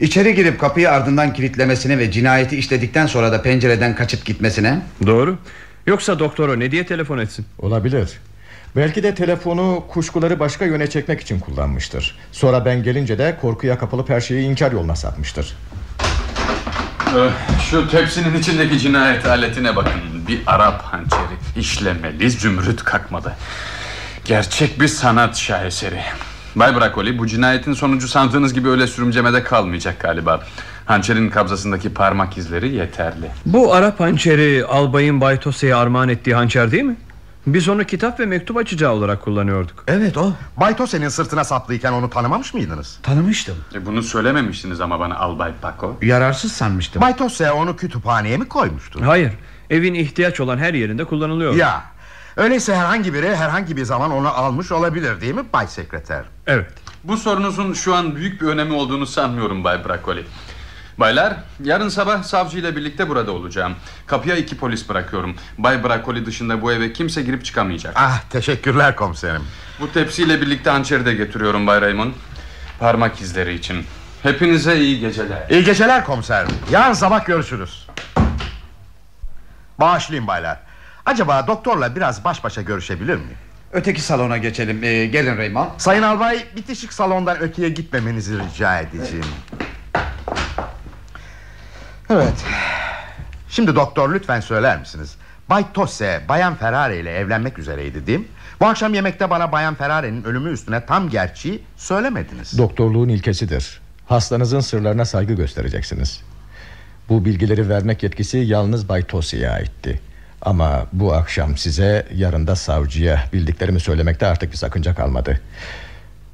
İçeri girip kapıyı ardından kilitlemesine ve cinayeti işledikten sonra da pencereden kaçıp gitmesine? Doğru. Yoksa doktora ne diye telefon etsin? Olabilir Belki de telefonu kuşkuları başka yöne çekmek için kullanmıştır. Sonra ben gelince de korkuya kapılıp her şeyi inkar yoluna sapmıştır. Ee, Şu tepsinin içindeki cinayet aletine bakın. Bir Arap hançeri işlemeli zümrüt kakmalı. Gerçek bir sanat şaheseri. Bay Brakoli bu cinayetin sonucu sandığınız gibi öyle sürümcemede kalmayacak galiba. Hançerin kabzasındaki parmak izleri yeterli. Bu Arap hançeri albayın Bay Tose'ye armağan ettiği hançer değil mi? Biz onu kitap ve mektup açacağı olarak kullanıyorduk. Evet o. Bay Tose'nin sırtına saplıyken onu tanımamış mıydınız? Tanımıştım. E Bunu söylememiştiniz ama bana Albay Paco. Yararsız sanmıştım. Bay Tose onu kütüphaneye mi koymuştu? Hayır evin ihtiyaç olan her yerinde kullanılıyor. Ya öyleyse herhangi biri herhangi bir zaman onu almış olabilir değil mi Bay Sekreter? Evet. Bu sorunuzun şu an büyük bir önemi olduğunu sanmıyorum Bay Brakoli Baylar yarın sabah savcıyla birlikte burada olacağım. Kapıya iki polis bırakıyorum. Bay Brakoli dışında bu eve kimse girip çıkamayacak. Ah teşekkürler komiserim. Bu tepsiyle birlikte hançeri de getiriyorum Bay Raymond. Parmak izleri için. Hepinize iyi geceler. İyi geceler komiser. Yarın sabah görüşürüz. Bağışlayın baylar. Acaba doktorla biraz baş başa görüşebilir miyim? Öteki salona geçelim. Ee, Gelin Raymond. Sayın albay bitişik salondan öteye gitmemenizi rica edeceğim Evet. Şimdi doktor lütfen söyler misiniz? Bay Tosse Bayan Ferrari ile evlenmek üzereydi değil mi? Bu akşam yemekte bana Bayan Ferrari'nin ölümü üstüne tam gerçeği söylemediniz. Doktorluğun ilkesidir. Hastanızın sırlarına saygı göstereceksiniz. Bu bilgileri vermek yetkisi yalnız Bay Tossi'ye aitti. Ama bu akşam size yarın da savcıya bildiklerimi söylemekte artık bir sakınca kalmadı.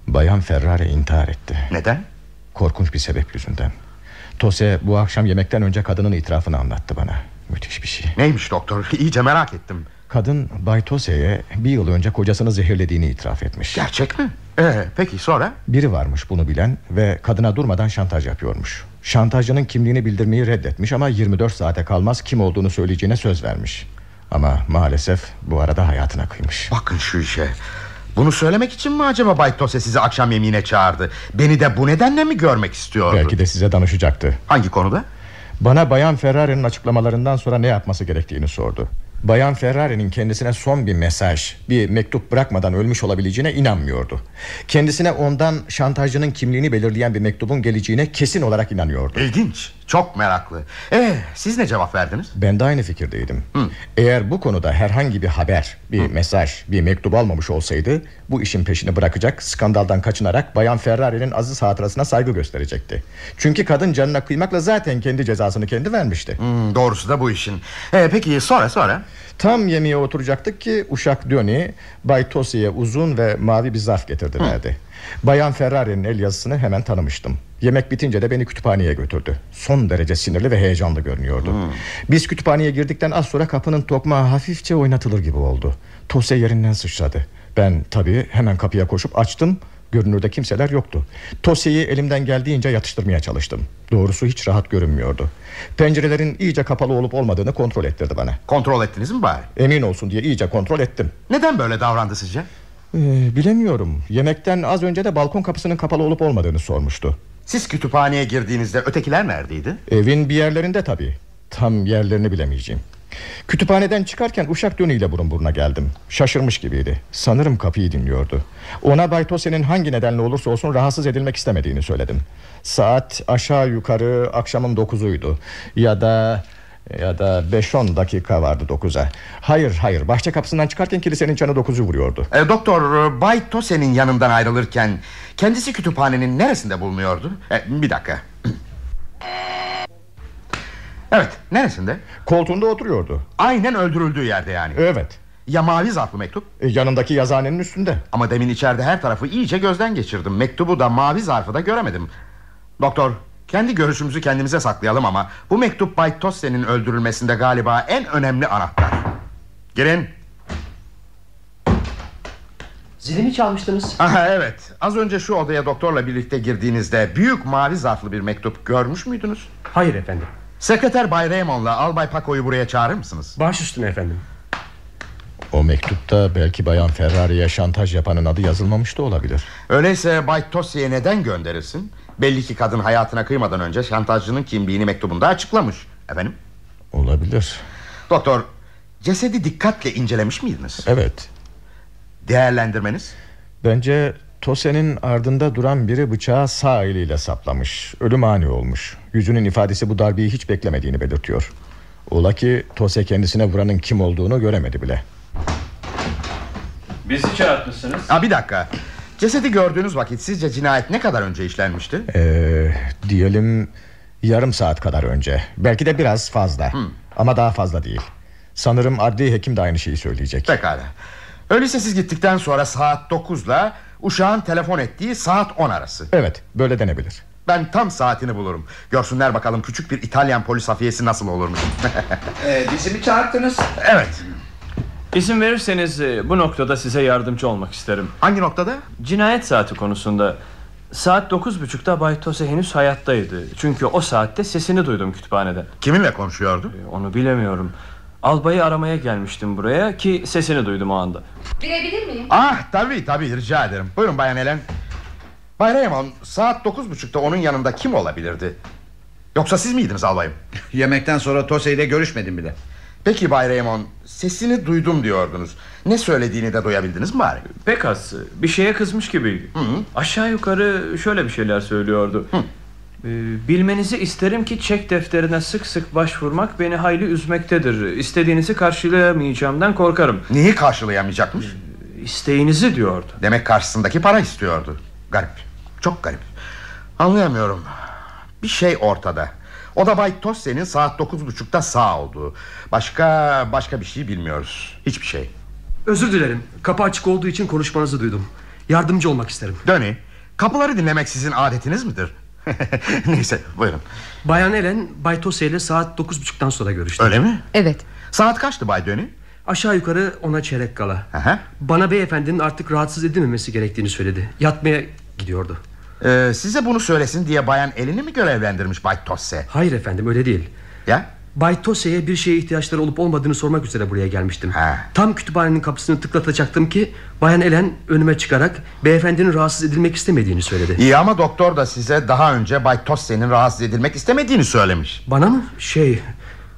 Bayan Ferrari intihar etti. Neden? Korkunç bir sebep yüzünden Tose bu akşam yemekten önce kadının itirafını anlattı bana. Müthiş bir şey. Neymiş doktor? İyice merak ettim. Kadın Bay Tose'ye bir yıl önce kocasını zehirlediğini itiraf etmiş. Gerçek mi? Ee, peki sonra? Biri varmış bunu bilen ve kadına durmadan şantaj yapıyormuş. Şantajcının kimliğini bildirmeyi reddetmiş ama 24 saate kalmaz kim olduğunu söyleyeceğine söz vermiş. Ama maalesef bu arada hayatına kıymış. Bakın şu işe bunu söylemek için mi acaba Bay Tose sizi akşam yemeğine çağırdı? Beni de bu nedenle mi görmek istiyordu? Belki de size danışacaktı Hangi konuda? Bana Bayan Ferrari'nin açıklamalarından sonra ne yapması gerektiğini sordu Bayan Ferrari'nin kendisine son bir mesaj Bir mektup bırakmadan ölmüş olabileceğine inanmıyordu Kendisine ondan şantajcının kimliğini belirleyen bir mektubun geleceğine kesin olarak inanıyordu İlginç çok meraklı Ee, siz ne cevap verdiniz? Ben de aynı fikirdeydim Hı. Eğer bu konuda herhangi bir haber Bir Hı. mesaj bir mektup almamış olsaydı Bu işin peşini bırakacak Skandaldan kaçınarak Bayan Ferrari'nin aziz hatırasına saygı gösterecekti Çünkü kadın canına kıymakla zaten kendi cezasını kendi vermişti Hı, Doğrusu da bu işin ee, Peki sonra sonra Tam yemeğe oturacaktık ki Uşak Döni Bay Tosi'ye uzun ve mavi bir zarf getirdilerdi Hı. Bayan Ferrari'nin el yazısını hemen tanımıştım Yemek bitince de beni kütüphaneye götürdü. Son derece sinirli ve heyecanlı görünüyordu. Hmm. Biz kütüphaneye girdikten az sonra kapının tokmağı hafifçe oynatılır gibi oldu. Tose yerinden sıçradı. Ben tabii hemen kapıya koşup açtım. Görünürde kimseler yoktu. Tose'yi elimden geldiğince yatıştırmaya çalıştım. Doğrusu hiç rahat görünmüyordu. Pencerelerin iyice kapalı olup olmadığını kontrol ettirdi bana. Kontrol ettiniz mi bari? Emin olsun diye iyice kontrol ettim. Neden böyle davrandı sizce? Ee, bilemiyorum. Yemekten az önce de balkon kapısının kapalı olup olmadığını sormuştu Siz kütüphaneye girdiğinizde ötekiler neredeydi? Evin bir yerlerinde tabii. Tam yerlerini bilemeyeceğim. Kütüphaneden çıkarken uşak dönüyle burun buruna geldim. Şaşırmış gibiydi. Sanırım kapıyı dinliyordu. Ona Bay Tose'nin hangi nedenle olursa olsun rahatsız edilmek istemediğini söyledim. Saat aşağı yukarı akşamın dokuzuydu. Ya da ya da 5-10 dakika vardı 9'a Hayır hayır. Bahçe kapısından çıkarken kilisenin çanı 9'u vuruyordu. E, Doktor Bay Tose'nin yanından ayrılırken Kendisi kütüphanenin neresinde bulunuyordu? E, Bir dakika. Evet neresinde? Koltuğunda oturuyordu. Aynen öldürüldüğü yerde yani. Evet. Ya mavi zarflı mektup? E, yanındaki yazıhanenin üstünde. Ama demin içeride her tarafı iyice gözden geçirdim. Mektubu da mavi zarfı da göremedim. Doktor kendi görüşümüzü kendimize saklayalım ama Bu mektup Bay Tosse'nin öldürülmesinde galiba en önemli anahtar. Girin. Zilimi çalmıştınız. Aha, Evet. Az önce şu odaya doktorla birlikte girdiğinizde Büyük mavi zarflı bir mektup görmüş müydünüz? Hayır efendim. Sekreter Bay Raymond'la Albay Paco'yu buraya çağırır mısınız? Baş üstüne efendim. O mektupta belki Bayan Ferrari'ye şantaj yapanın adı yazılmamış da olabilir. Öyleyse Bay Tossi'ye neden gönderirsin? Belli ki kadın hayatına kıymadan önce şantajcının kimliğini mektubunda açıklamış. Efendim? Olabilir. Doktor cesedi dikkatle incelemiş miydiniz? Evet. Değerlendirmeniz? Bence Tose'nin ardında duran biri bıçağı sağ eliyle saplamış. Ölüm ani olmuş. Yüzünün ifadesi bu darbeyi hiç beklemediğini belirtiyor. Ola ki Tose kendisine vuranın kim olduğunu göremedi bile. Bizi çağırtmışsınız ha, Bir dakika Cesedi gördüğünüz vakit sizce cinayet ne kadar önce işlenmişti? Ee, diyelim yarım saat kadar önce. Belki de biraz fazla. Hmm. Ama daha fazla değil. Sanırım adli hekim de aynı şeyi söyleyecek. Pekala. Öyleyse siz gittikten sonra saat 9'la Uşağın telefon ettiği saat 10 arası. Evet böyle denebilir. Ben tam saatini bulurum. Görsünler bakalım küçük bir İtalyan polis hafiyesi nasıl olurmuş. Ee, Bizi mi çağırttınız? Evet İzin verirseniz e, bu noktada size yardımcı olmak isterim Hangi noktada? Cinayet saati konusunda Saat dokuz buçukta Bay Tose henüz hayattaydı. Çünkü o saatte sesini duydum kütüphanede. Kiminle konuşuyordu? Ee, Onu bilemiyorum. Albayı aramaya gelmiştim buraya ki sesini duydum o anda. Bilebilir miyim? Ah tabii tabii rica ederim. Buyurun Bayan Elen. Bay Raymond saat dokuz buçukta onun yanında kim olabilirdi? Yoksa siz miydiniz albayım? Yemekten sonra Tose ile görüşmedim bile. Peki Bay Raymond sesini duydum diyordunuz. Ne söylediğini de duyabildiniz mi bari? Pek az. Bir şeye kızmış gibiydi. Aşağı yukarı şöyle bir şeyler söylüyordu. Ee, bilmenizi isterim ki çek defterine sık sık başvurmak beni hayli üzmektedir. İstediğinizi karşılayamayacağımdan korkarım. Neyi karşılayamayacakmış? İsteğinizi diyordu. Demek karşısındaki para istiyordu. Garip. Çok garip. Anlayamıyorum. Bir şey ortada. O da Bay Tosse'nin saat dokuz buçukta sağ olduğu. Başka başka bir şey bilmiyoruz. Hiçbir şey. Özür dilerim. Kapı açık olduğu için konuşmanızı duydum. Yardımcı olmak isterim. Döni. Kapıları dinlemek sizin adetiniz midir? Neyse buyurun. Bayan Ellen Bay Tose ile saat dokuz buçuktan sonra görüştü. Öyle mi? Evet. Saat kaçtı Bay Döni? Aşağı yukarı ona çeyrek kala. Aha. Bana beyefendinin artık rahatsız edilmemesi gerektiğini söyledi. Yatmaya gidiyordu. Ee, size bunu söylesin diye Bayan Elini mi görevlendirmiş Bay Tosse? Hayır efendim öyle değil. Ya? Bay Tose'ye bir şeye ihtiyaçları olup olmadığını sormak üzere buraya gelmiştim. Ha. Tam kütüphanenin kapısını tıklatacaktım ki Bayan Elen önüme çıkarak beyefendinin rahatsız edilmek istemediğini söyledi. İyi ama doktor da size daha önce Bay Tosse'nin rahatsız edilmek istemediğini söylemiş. Bana mı? Şey...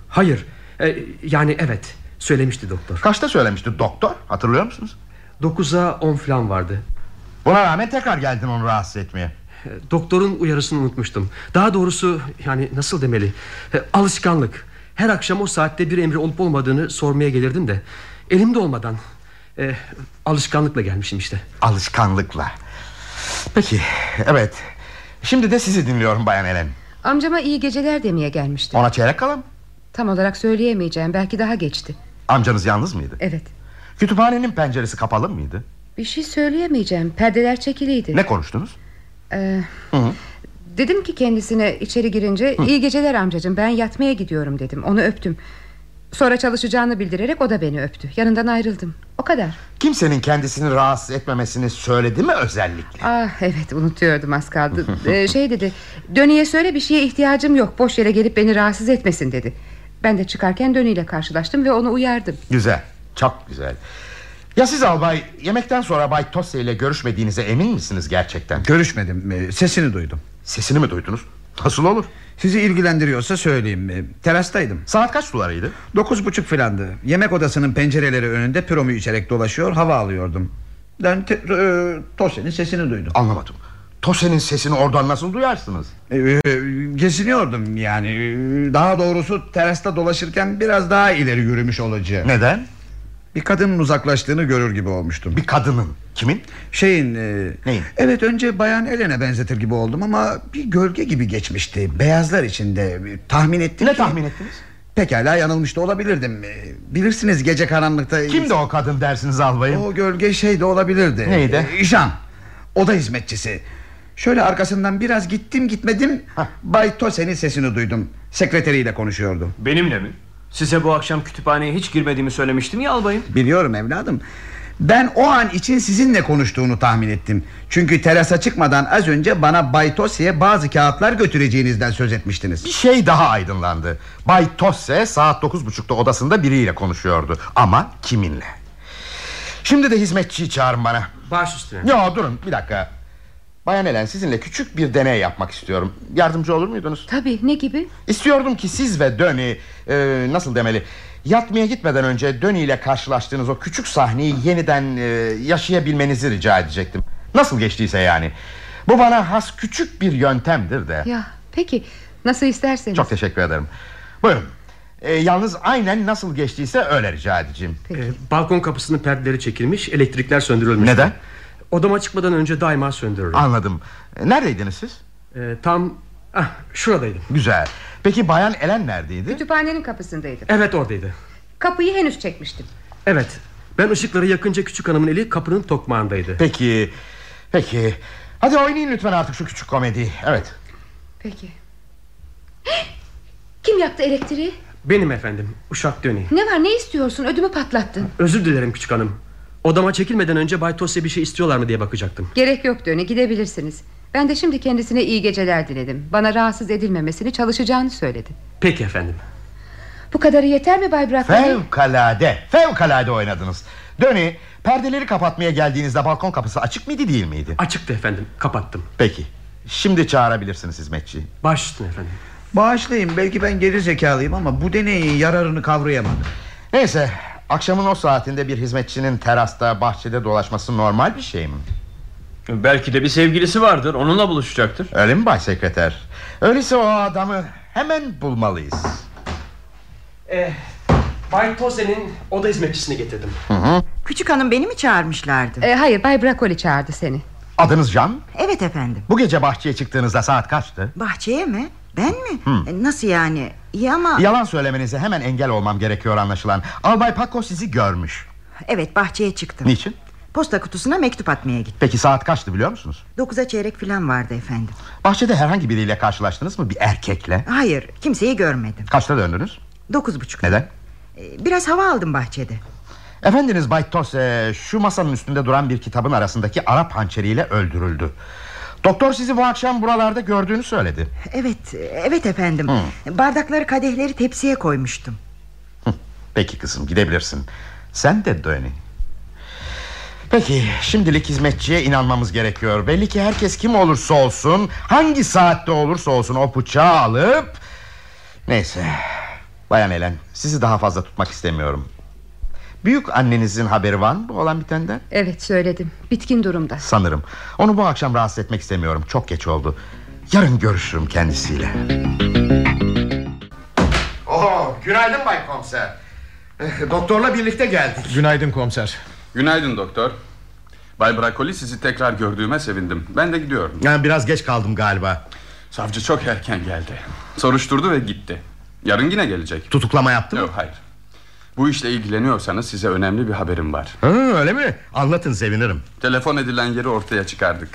Hayır. E, yani evet. Söylemişti doktor. Kaçta söylemişti doktor? Hatırlıyor musunuz? 9'a 10 falan vardı. Buna rağmen tekrar geldin onu rahatsız etmeye. Doktorun uyarısını unutmuştum. Daha doğrusu yani nasıl demeli? E, Alışkanlık. Her akşam o saatte bir emri olup olmadığını sormaya gelirdim de. Elimde olmadan. E, alışkanlıkla gelmişim işte. Alışkanlıkla. Peki evet. Şimdi de sizi dinliyorum Bayan Elen. Amcama iyi geceler demeye gelmiştim. Ona çeyrek kala mı? Tam olarak söyleyemeyeceğim. Belki daha geçti. Amcanız yalnız mıydı? Evet. Kütüphanenin penceresi kapalı mıydı? Bir şey söyleyemeyeceğim. Perdeler çekiliydi. Ne konuştunuz? Ee, Hı -hı. dedim ki kendisine içeri girince... Hı. iyi geceler amcacığım ben yatmaya gidiyorum dedim. Onu öptüm. Sonra çalışacağını bildirerek o da beni öptü. Yanından ayrıldım. O kadar. Kimsenin kendisini rahatsız etmemesini söyledi mi özellikle? Ah evet unutuyordum az kaldı. ee, şey dedi. Döniye söyle bir şeye ihtiyacım yok. Boş yere gelip beni rahatsız etmesin dedi. Ben de çıkarken Döni ile karşılaştım ve onu uyardım. Güzel. Çok güzel. Ya siz albay yemekten sonra Bay Tosse ile görüşmediğinize emin misiniz gerçekten? Görüşmedim. e, Sesini duydum. Sesini mi duydunuz? Nasıl olur? Sizi ilgilendiriyorsa söyleyeyim. E, Terastaydım. Saat kaç sularıydı? Dokuz buçuk filandı. Yemek odasının pencereleri önünde piromu içerek dolaşıyor, hava alıyordum. Ben te, e, Tosse'nin sesini duydum. Anlamadım. Tosse'nin sesini oradan nasıl duyarsınız? E, e, geziniyordum yani. Daha doğrusu terasta dolaşırken biraz daha ileri yürümüş olacağım. Neden? Bir kadının uzaklaştığını görür gibi olmuştum. Bir kadının? Kimin? Şeyin... E, Neyin? Evet önce Bayan Elen'e benzetir gibi oldum ama bir gölge gibi geçmişti. Beyazlar içinde. E, Tahmin ettim Ne ki... tahmin ettiniz? Pekala yanılmış da olabilirdim. E, Bilirsiniz gece karanlıkta... Kimdi o kadın dersiniz albayım? O gölge şey de olabilirdi. Neydi? E, Jean. Oda hizmetçisi. Şöyle arkasından biraz gittim gitmedim. Bay Tosse'nin sesini duydum. Sekreteriyle konuşuyordu. Benimle mi? Size bu akşam kütüphaneye hiç girmediğimi söylemiştim ya albayım. Biliyorum evladım. Ben o an için sizinle konuştuğunu tahmin ettim. Çünkü terasa çıkmadan az önce bana Bay Tossi'ye bazı kağıtlar götüreceğinizden söz etmiştiniz. Bir şey daha aydınlandı. Bay Tosse saat dokuz buçukta odasında biriyle konuşuyordu. Ama kiminle? Şimdi de hizmetçiyi çağırın bana. Baş üstüne. Ya durun bir dakika. Bayan Elen sizinle küçük bir deney yapmak istiyorum. Yardımcı olur muydunuz? Tabii ne gibi? İstiyordum ki siz ve Döni e, nasıl demeli yatmaya gitmeden önce Döni ile karşılaştığınız o küçük sahneyi yeniden e, yaşayabilmenizi rica edecektim. Nasıl geçtiyse yani. Bu bana has küçük bir yöntemdir de. Ya peki nasıl isterseniz. Çok teşekkür ederim. Buyurun. E, yalnız aynen nasıl geçtiyse öyle rica edeceğim. E, balkon kapısının perdeleri çekilmiş, elektrikler söndürülmüş. Neden? Odama çıkmadan önce daima söndürürüm. Anladım. E, neredeydiniz siz? E, tam ah, şuradaydım. Güzel. Peki Bayan Elen neredeydi? Kütüphanenin kapısındaydım. Evet oradaydı. Kapıyı henüz çekmiştim. Evet. Ben ışıkları yakınca küçük hanımın eli kapının tokmağındaydı. Peki. Peki. Hadi oynayın lütfen artık şu küçük komediyi. Evet. Peki. Kim yaktı elektriği? Benim efendim. Uşak Döni. Ne var ne istiyorsun? Ödümü patlattın. Özür dilerim küçük hanım. Odama çekilmeden önce Bay Tosse bir şey istiyorlar mı diye bakacaktım. Gerek yok Döni gidebilirsiniz. Ben de şimdi kendisine iyi geceler diledim. Bana rahatsız edilmemesini çalışacağını söyledi. Peki efendim. Bu kadarı yeter mi Bay Brakoli? Fevkalade Fevkalade oynadınız. Döni perdeleri kapatmaya geldiğinizde balkon kapısı açık mıydı değil miydi? Açıktı efendim kapattım. Peki şimdi çağırabilirsiniz hizmetçiyi. Baş üstüne efendim. Bağışlayın belki ben geri zekalıyım ama bu deneyin yararını kavrayamadım. Neyse akşamın o saatinde bir hizmetçinin terasta bahçede dolaşması normal bir şey mi? Belki de bir sevgilisi vardır onunla buluşacaktır. Öyle mi Bay Sekreter? Öyleyse o adamı hemen bulmalıyız. Ee, Bay Tose'nin oda hizmetçisini getirdim. Hı hı. Küçük hanım beni mi çağırmışlardı? Ee, Hayır Bay Brakoli çağırdı seni. Adınız Can? Evet efendim. Bu gece bahçeye çıktığınızda saat kaçtı? Bahçeye mi? Ben mi? Hı. Nasıl yani İyi ama Yalan söylemenize hemen engel olmam gerekiyor anlaşılan. Albay Paco sizi görmüş. Evet bahçeye çıktım. Niçin? Posta kutusuna mektup atmaya gittim. Peki saat kaçtı biliyor musunuz? Dokuza çeyrek falan vardı efendim. Bahçede herhangi biriyle karşılaştınız mı bir erkekle? Hayır kimseyi görmedim. Kaçta döndünüz? Dokuz buçuk. Neden? Biraz hava aldım bahçede. Efendiniz Bay Tose şu masanın üstünde duran bir kitabın arasındaki Arap hançeriyle öldürüldü Doktor sizi bu akşam buralarda gördüğünü söyledi. Evet evet efendim. Hı. Bardakları kadehleri tepsiye koymuştum. Peki kızım gidebilirsin. Sen de Döni. Peki şimdilik hizmetçiye inanmamız gerekiyor. Belli ki herkes kim olursa olsun Hangi saatte olursa olsun o bıçağı alıp Neyse Bayan Elen sizi daha fazla tutmak istemiyorum Büyük annenizin haberi var mı bu olan bitenden? Evet söyledim. Bitkin durumda. Sanırım. Onu bu akşam rahatsız etmek istemiyorum. Çok geç oldu. Yarın görüşürüm kendisiyle. Oh, günaydın Bay Komiser. Eh, Doktorla birlikte geldik. Günaydın komiser. Günaydın doktor. Bay Brakoli sizi tekrar gördüğüme sevindim. Ben de gidiyorum. Yani Biraz geç kaldım galiba. Savcı çok erken geldi. Soruşturdu ve gitti. Yarın yine gelecek. Tutuklama yaptı mı? Yok hayır Bu işle ilgileniyorsanız size önemli bir haberim var. Ha, Öyle mi? Anlatın sevinirim. Telefon edilen yeri ortaya çıkardık.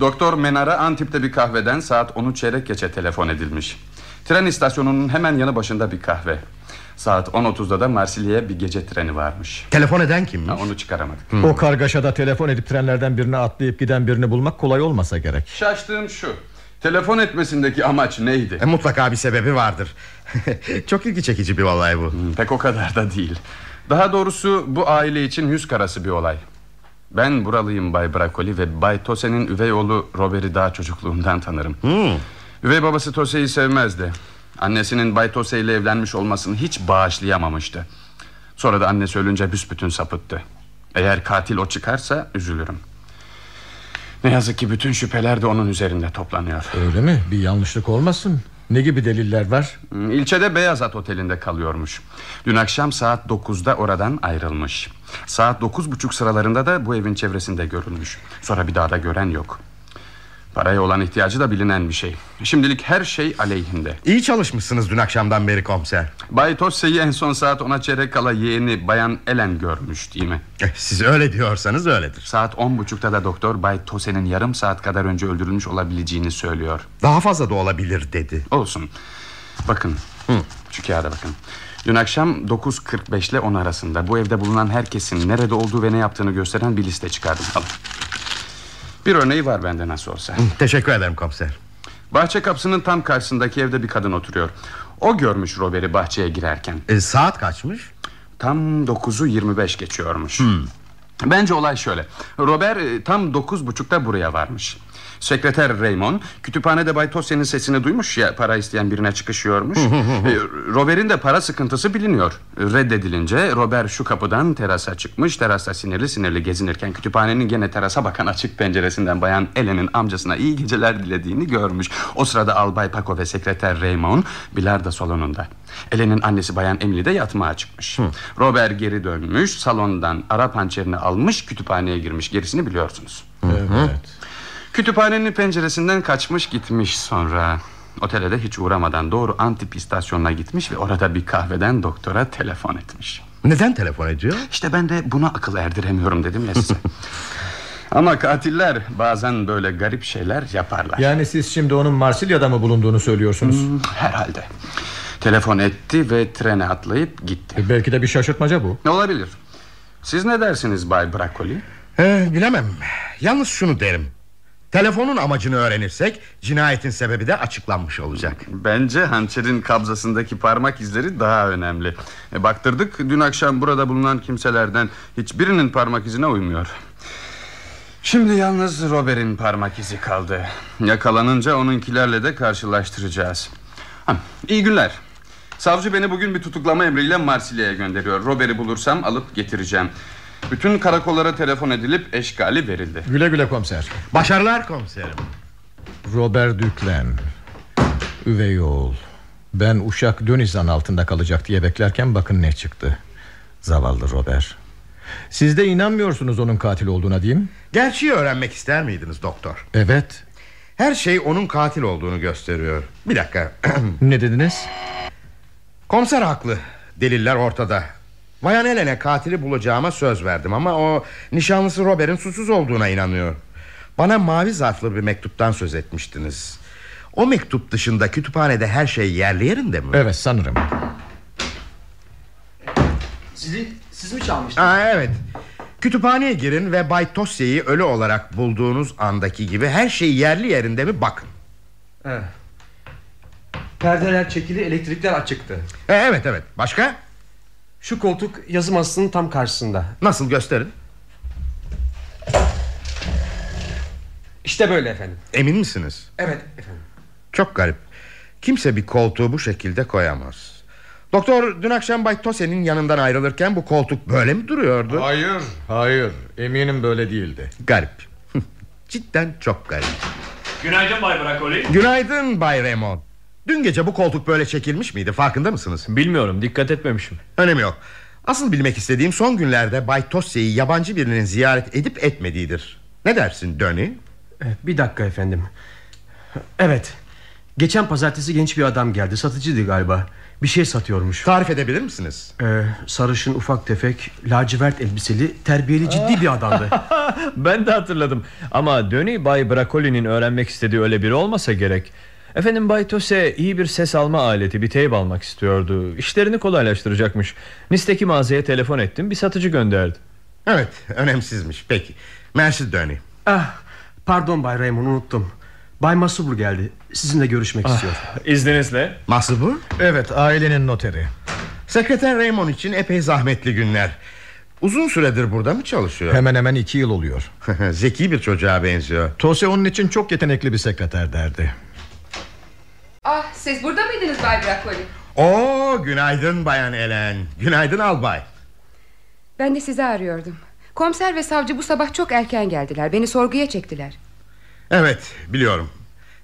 Doktor Menar'a Antip'te bir kahveden saat 10'u çeyrek geçe telefon edilmiş. Tren istasyonunun hemen yanı başında bir kahve. Saat 10.30'da da Marsilya'ya bir gece treni varmış. Telefon eden kimmiş? Ha, onu çıkaramadık. Hmm. O kargaşada telefon edip trenlerden birine atlayıp giden birini bulmak kolay olmasa gerek. Şaştığım şu Telefon etmesindeki amaç neydi? E, mutlaka bir sebebi vardır. Çok ilgi çekici bir olay bu. Hmm, Pek o kadar da değil. Daha doğrusu bu aile için yüz karası bir olay. Ben buralıyım Bay Brakoli ve Bay Tose'nin üvey oğlu Robert'i daha çocukluğumdan tanırım. Hmm. Üvey babası Tose'yi sevmezdi. Annesinin Bay Tose ile evlenmiş olmasını hiç bağışlayamamıştı. Sonra da annesi ölünce büsbütün sapıttı. Eğer katil o çıkarsa üzülürüm Ne yazık ki bütün şüpheler de onun üzerinde toplanıyor. Öyle mi? Bir yanlışlık olmasın. Ne gibi deliller var? İlçede Beyaz At Oteli'nde kalıyormuş. Dün akşam saat 9'da oradan ayrılmış. Saat 9.30 sıralarında da bu evin çevresinde görülmüş. Sonra bir daha da gören yok Paraya olan ihtiyacı da bilinen bir şey. Şimdilik her şey aleyhinde. İyi çalışmışsınız dün akşamdan beri komiser. Bay Tosse'yi en son saat ona çeyrek kala yeğeni Bayan Ellen görmüş değil mi? Eh, siz öyle diyorsanız öyledir. Saat on buçukta da doktor Bay Tosse'nin yarım saat kadar önce öldürülmüş olabileceğini söylüyor. Daha fazla da olabilir dedi. Olsun. Bakın Hı. şu kağıda bakın. Dün akşam 9.45 ile 10 arasında Bu evde bulunan herkesin nerede olduğu ve ne yaptığını gösteren bir liste çıkardım. Alın bir örneği var bende nasıl olsa. Teşekkür ederim komiser. Bahçe kapısının tam karşısındaki evde bir kadın oturuyor. O görmüş Robert'i bahçeye girerken. E, Saat kaçmış? Tam 9'u 25 geçiyormuş. Hmm. Bence olay şöyle. Robert tam 9.30'da buraya varmış Sekreter Raymond kütüphanede Bay Tosya'nın sesini duymuş ya para isteyen birine çıkışıyormuş. Robert'in de para sıkıntısı biliniyor. Reddedilince Robert şu kapıdan terasa çıkmış. Terasta sinirli sinirli gezinirken kütüphanenin gene terasa bakan açık penceresinden bayan Ellen'in amcasına iyi geceler dilediğini görmüş. O sırada Albay Paco ve sekreter Raymond bilardo salonunda. Ellen'in annesi bayan Emily de yatmaya çıkmış. Hı. Robert geri dönmüş, salondan Arap hançerini almış, kütüphaneye girmiş. Gerisini biliyorsunuz. Evet. Kütüphanenin penceresinden kaçmış gitmiş sonra. Otele de hiç uğramadan doğru Antip istasyonuna gitmiş Ve orada bir kahveden doktora telefon etmiş. Neden telefon ediyor? İşte ben de buna akıl erdiremiyorum dedim ya size. Ama katiller bazen böyle garip şeyler yaparlar. Yani siz şimdi onun Marsilya'da mı bulunduğunu söylüyorsunuz? Hmm, Herhalde. Telefon etti ve trene atlayıp gitti. E Belki de bir şaşırtmaca bu. Ne olabilir. Siz ne dersiniz Bay Brakoli ee, Bilemem. Yalnız şunu derim Telefonun amacını öğrenirsek cinayetin sebebi de açıklanmış olacak. Bence hançerin kabzasındaki parmak izleri daha önemli. E, baktırdık dün akşam burada bulunan kimselerden hiçbirinin parmak izine uymuyor. Şimdi yalnız Robert'in parmak izi kaldı. Yakalanınca onunkilerle de karşılaştıracağız. Ha, iyi günler. Savcı beni bugün bir tutuklama emriyle Marsilya'ya gönderiyor. Robert'i bulursam alıp getireceğim. Bütün karakollara telefon edilip eşgali verildi. Güle güle komiser. Başarılar komiserim. Robert Düklen. Üvey oğul. Ben uşak Dönizan altında kalacak diye beklerken bakın ne çıktı. Zavallı Robert. Siz de inanmıyorsunuz onun katil olduğuna değil mi? Gerçeği öğrenmek ister miydiniz doktor? Evet. Her şey onun katil olduğunu gösteriyor. Bir dakika. ne dediniz? Komiser haklı. Deliller ortada. Bayan Helen'e katili bulacağıma söz verdim ama o nişanlısı Robert'in susuz olduğuna inanıyor. Bana mavi zarflı bir mektuptan söz etmiştiniz. O mektup dışında kütüphanede her şey yerli yerinde mi? Evet sanırım. Sizi, siz mi çalmıştınız? Aa, evet. Kütüphaneye girin ve Bay Tosya'yı ölü olarak bulduğunuz andaki gibi her şey yerli yerinde mi bakın. Evet. Perdeler çekili elektrikler açıktı. E, evet evet başka? Şu koltuk yazı masasının tam karşısında. Nasıl gösterin? İşte böyle efendim. Emin misiniz? Evet efendim. Çok garip. Kimse bir koltuğu bu şekilde koyamaz. Doktor dün akşam Bay Tose'nin yanından ayrılırken bu koltuk böyle mi duruyordu? Hayır, hayır. Eminim böyle değildi. Garip. Cidden çok garip. Günaydın Bay Brakoli. Günaydın Bay Raymond. Dün gece bu koltuk böyle çekilmiş miydi farkında mısınız? Bilmiyorum dikkat etmemişim. Önemi yok. Asıl bilmek istediğim son günlerde Bay Tosya'yı yabancı birinin ziyaret edip etmediğidir. Ne dersin Döni? Bir dakika efendim. Evet. Geçen pazartesi genç bir adam geldi. Satıcıydı galiba. Bir şey satıyormuş. Tarif edebilir misiniz? Ee, sarışın ufak tefek lacivert elbiseli terbiyeli ciddi bir adamdı. ben de hatırladım. Ama Döni Bay Brakoli'nin öğrenmek istediği öyle biri olmasa gerek. Efendim Bay Tose iyi bir ses alma aleti bir teyp almak istiyordu. İşlerini kolaylaştıracakmış. Nis'teki mağazaya telefon ettim bir satıcı gönderdi. Evet önemsizmiş peki. Mersi Döni. Ah, pardon Bay Raymond unuttum. Bay Masubur geldi. Sizinle görüşmek Ah, istiyor. İzninizle. Masubur? Evet ailenin noteri. Sekreter Raymond için epey zahmetli günler. Uzun süredir burada mı çalışıyor? Hemen hemen iki yıl oluyor. Zeki bir çocuğa benziyor. Tose onun için çok yetenekli bir sekreter derdi. Ah siz burada mıydınız Bay Brakoli? Oo günaydın Bayan Elen. Günaydın Albay. Ben de sizi arıyordum. Komiser ve savcı bu sabah çok erken geldiler. Beni sorguya çektiler. Evet biliyorum.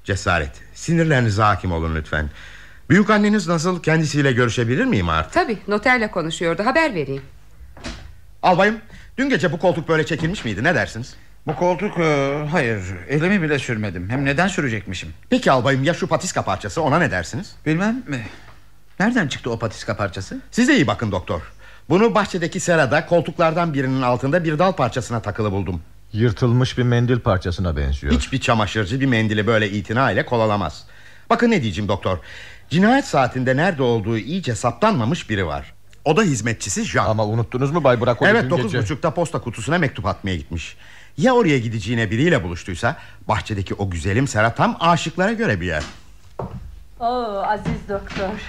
Cesaret. Sinirlerinize hakim olun lütfen. Büyük anneniz nasıl kendisiyle görüşebilir miyim artık? Tabi noterle konuşuyordu haber vereyim. Albayım dün gece bu koltuk böyle çekilmiş miydi ne dersiniz? Bu koltuk e, hayır elimi bile sürmedim. Hem neden sürecekmişim? Peki albayım ya şu patiska parçası ona ne dersiniz? Bilmem mi? Nereden çıktı o patiska parçası? Siz de iyi bakın doktor. Bunu bahçedeki serada koltuklardan birinin altında bir dal parçasına takılı buldum. Yırtılmış bir mendil parçasına benziyor. Hiçbir çamaşırcı bir mendili böyle itina ile kolalamaz. Bakın ne diyeceğim doktor. Cinayet saatinde nerede olduğu iyice saptanmamış biri var. O da hizmetçisi Jean. Ama unuttunuz mu Bay Brakoli Evet dokuz gece? buçukta posta kutusuna mektup atmaya gitmiş. Ya oraya gideceğine biriyle buluştuysa... ...bahçedeki o güzelim sera tam aşıklara göre bir yer. Oo aziz doktor.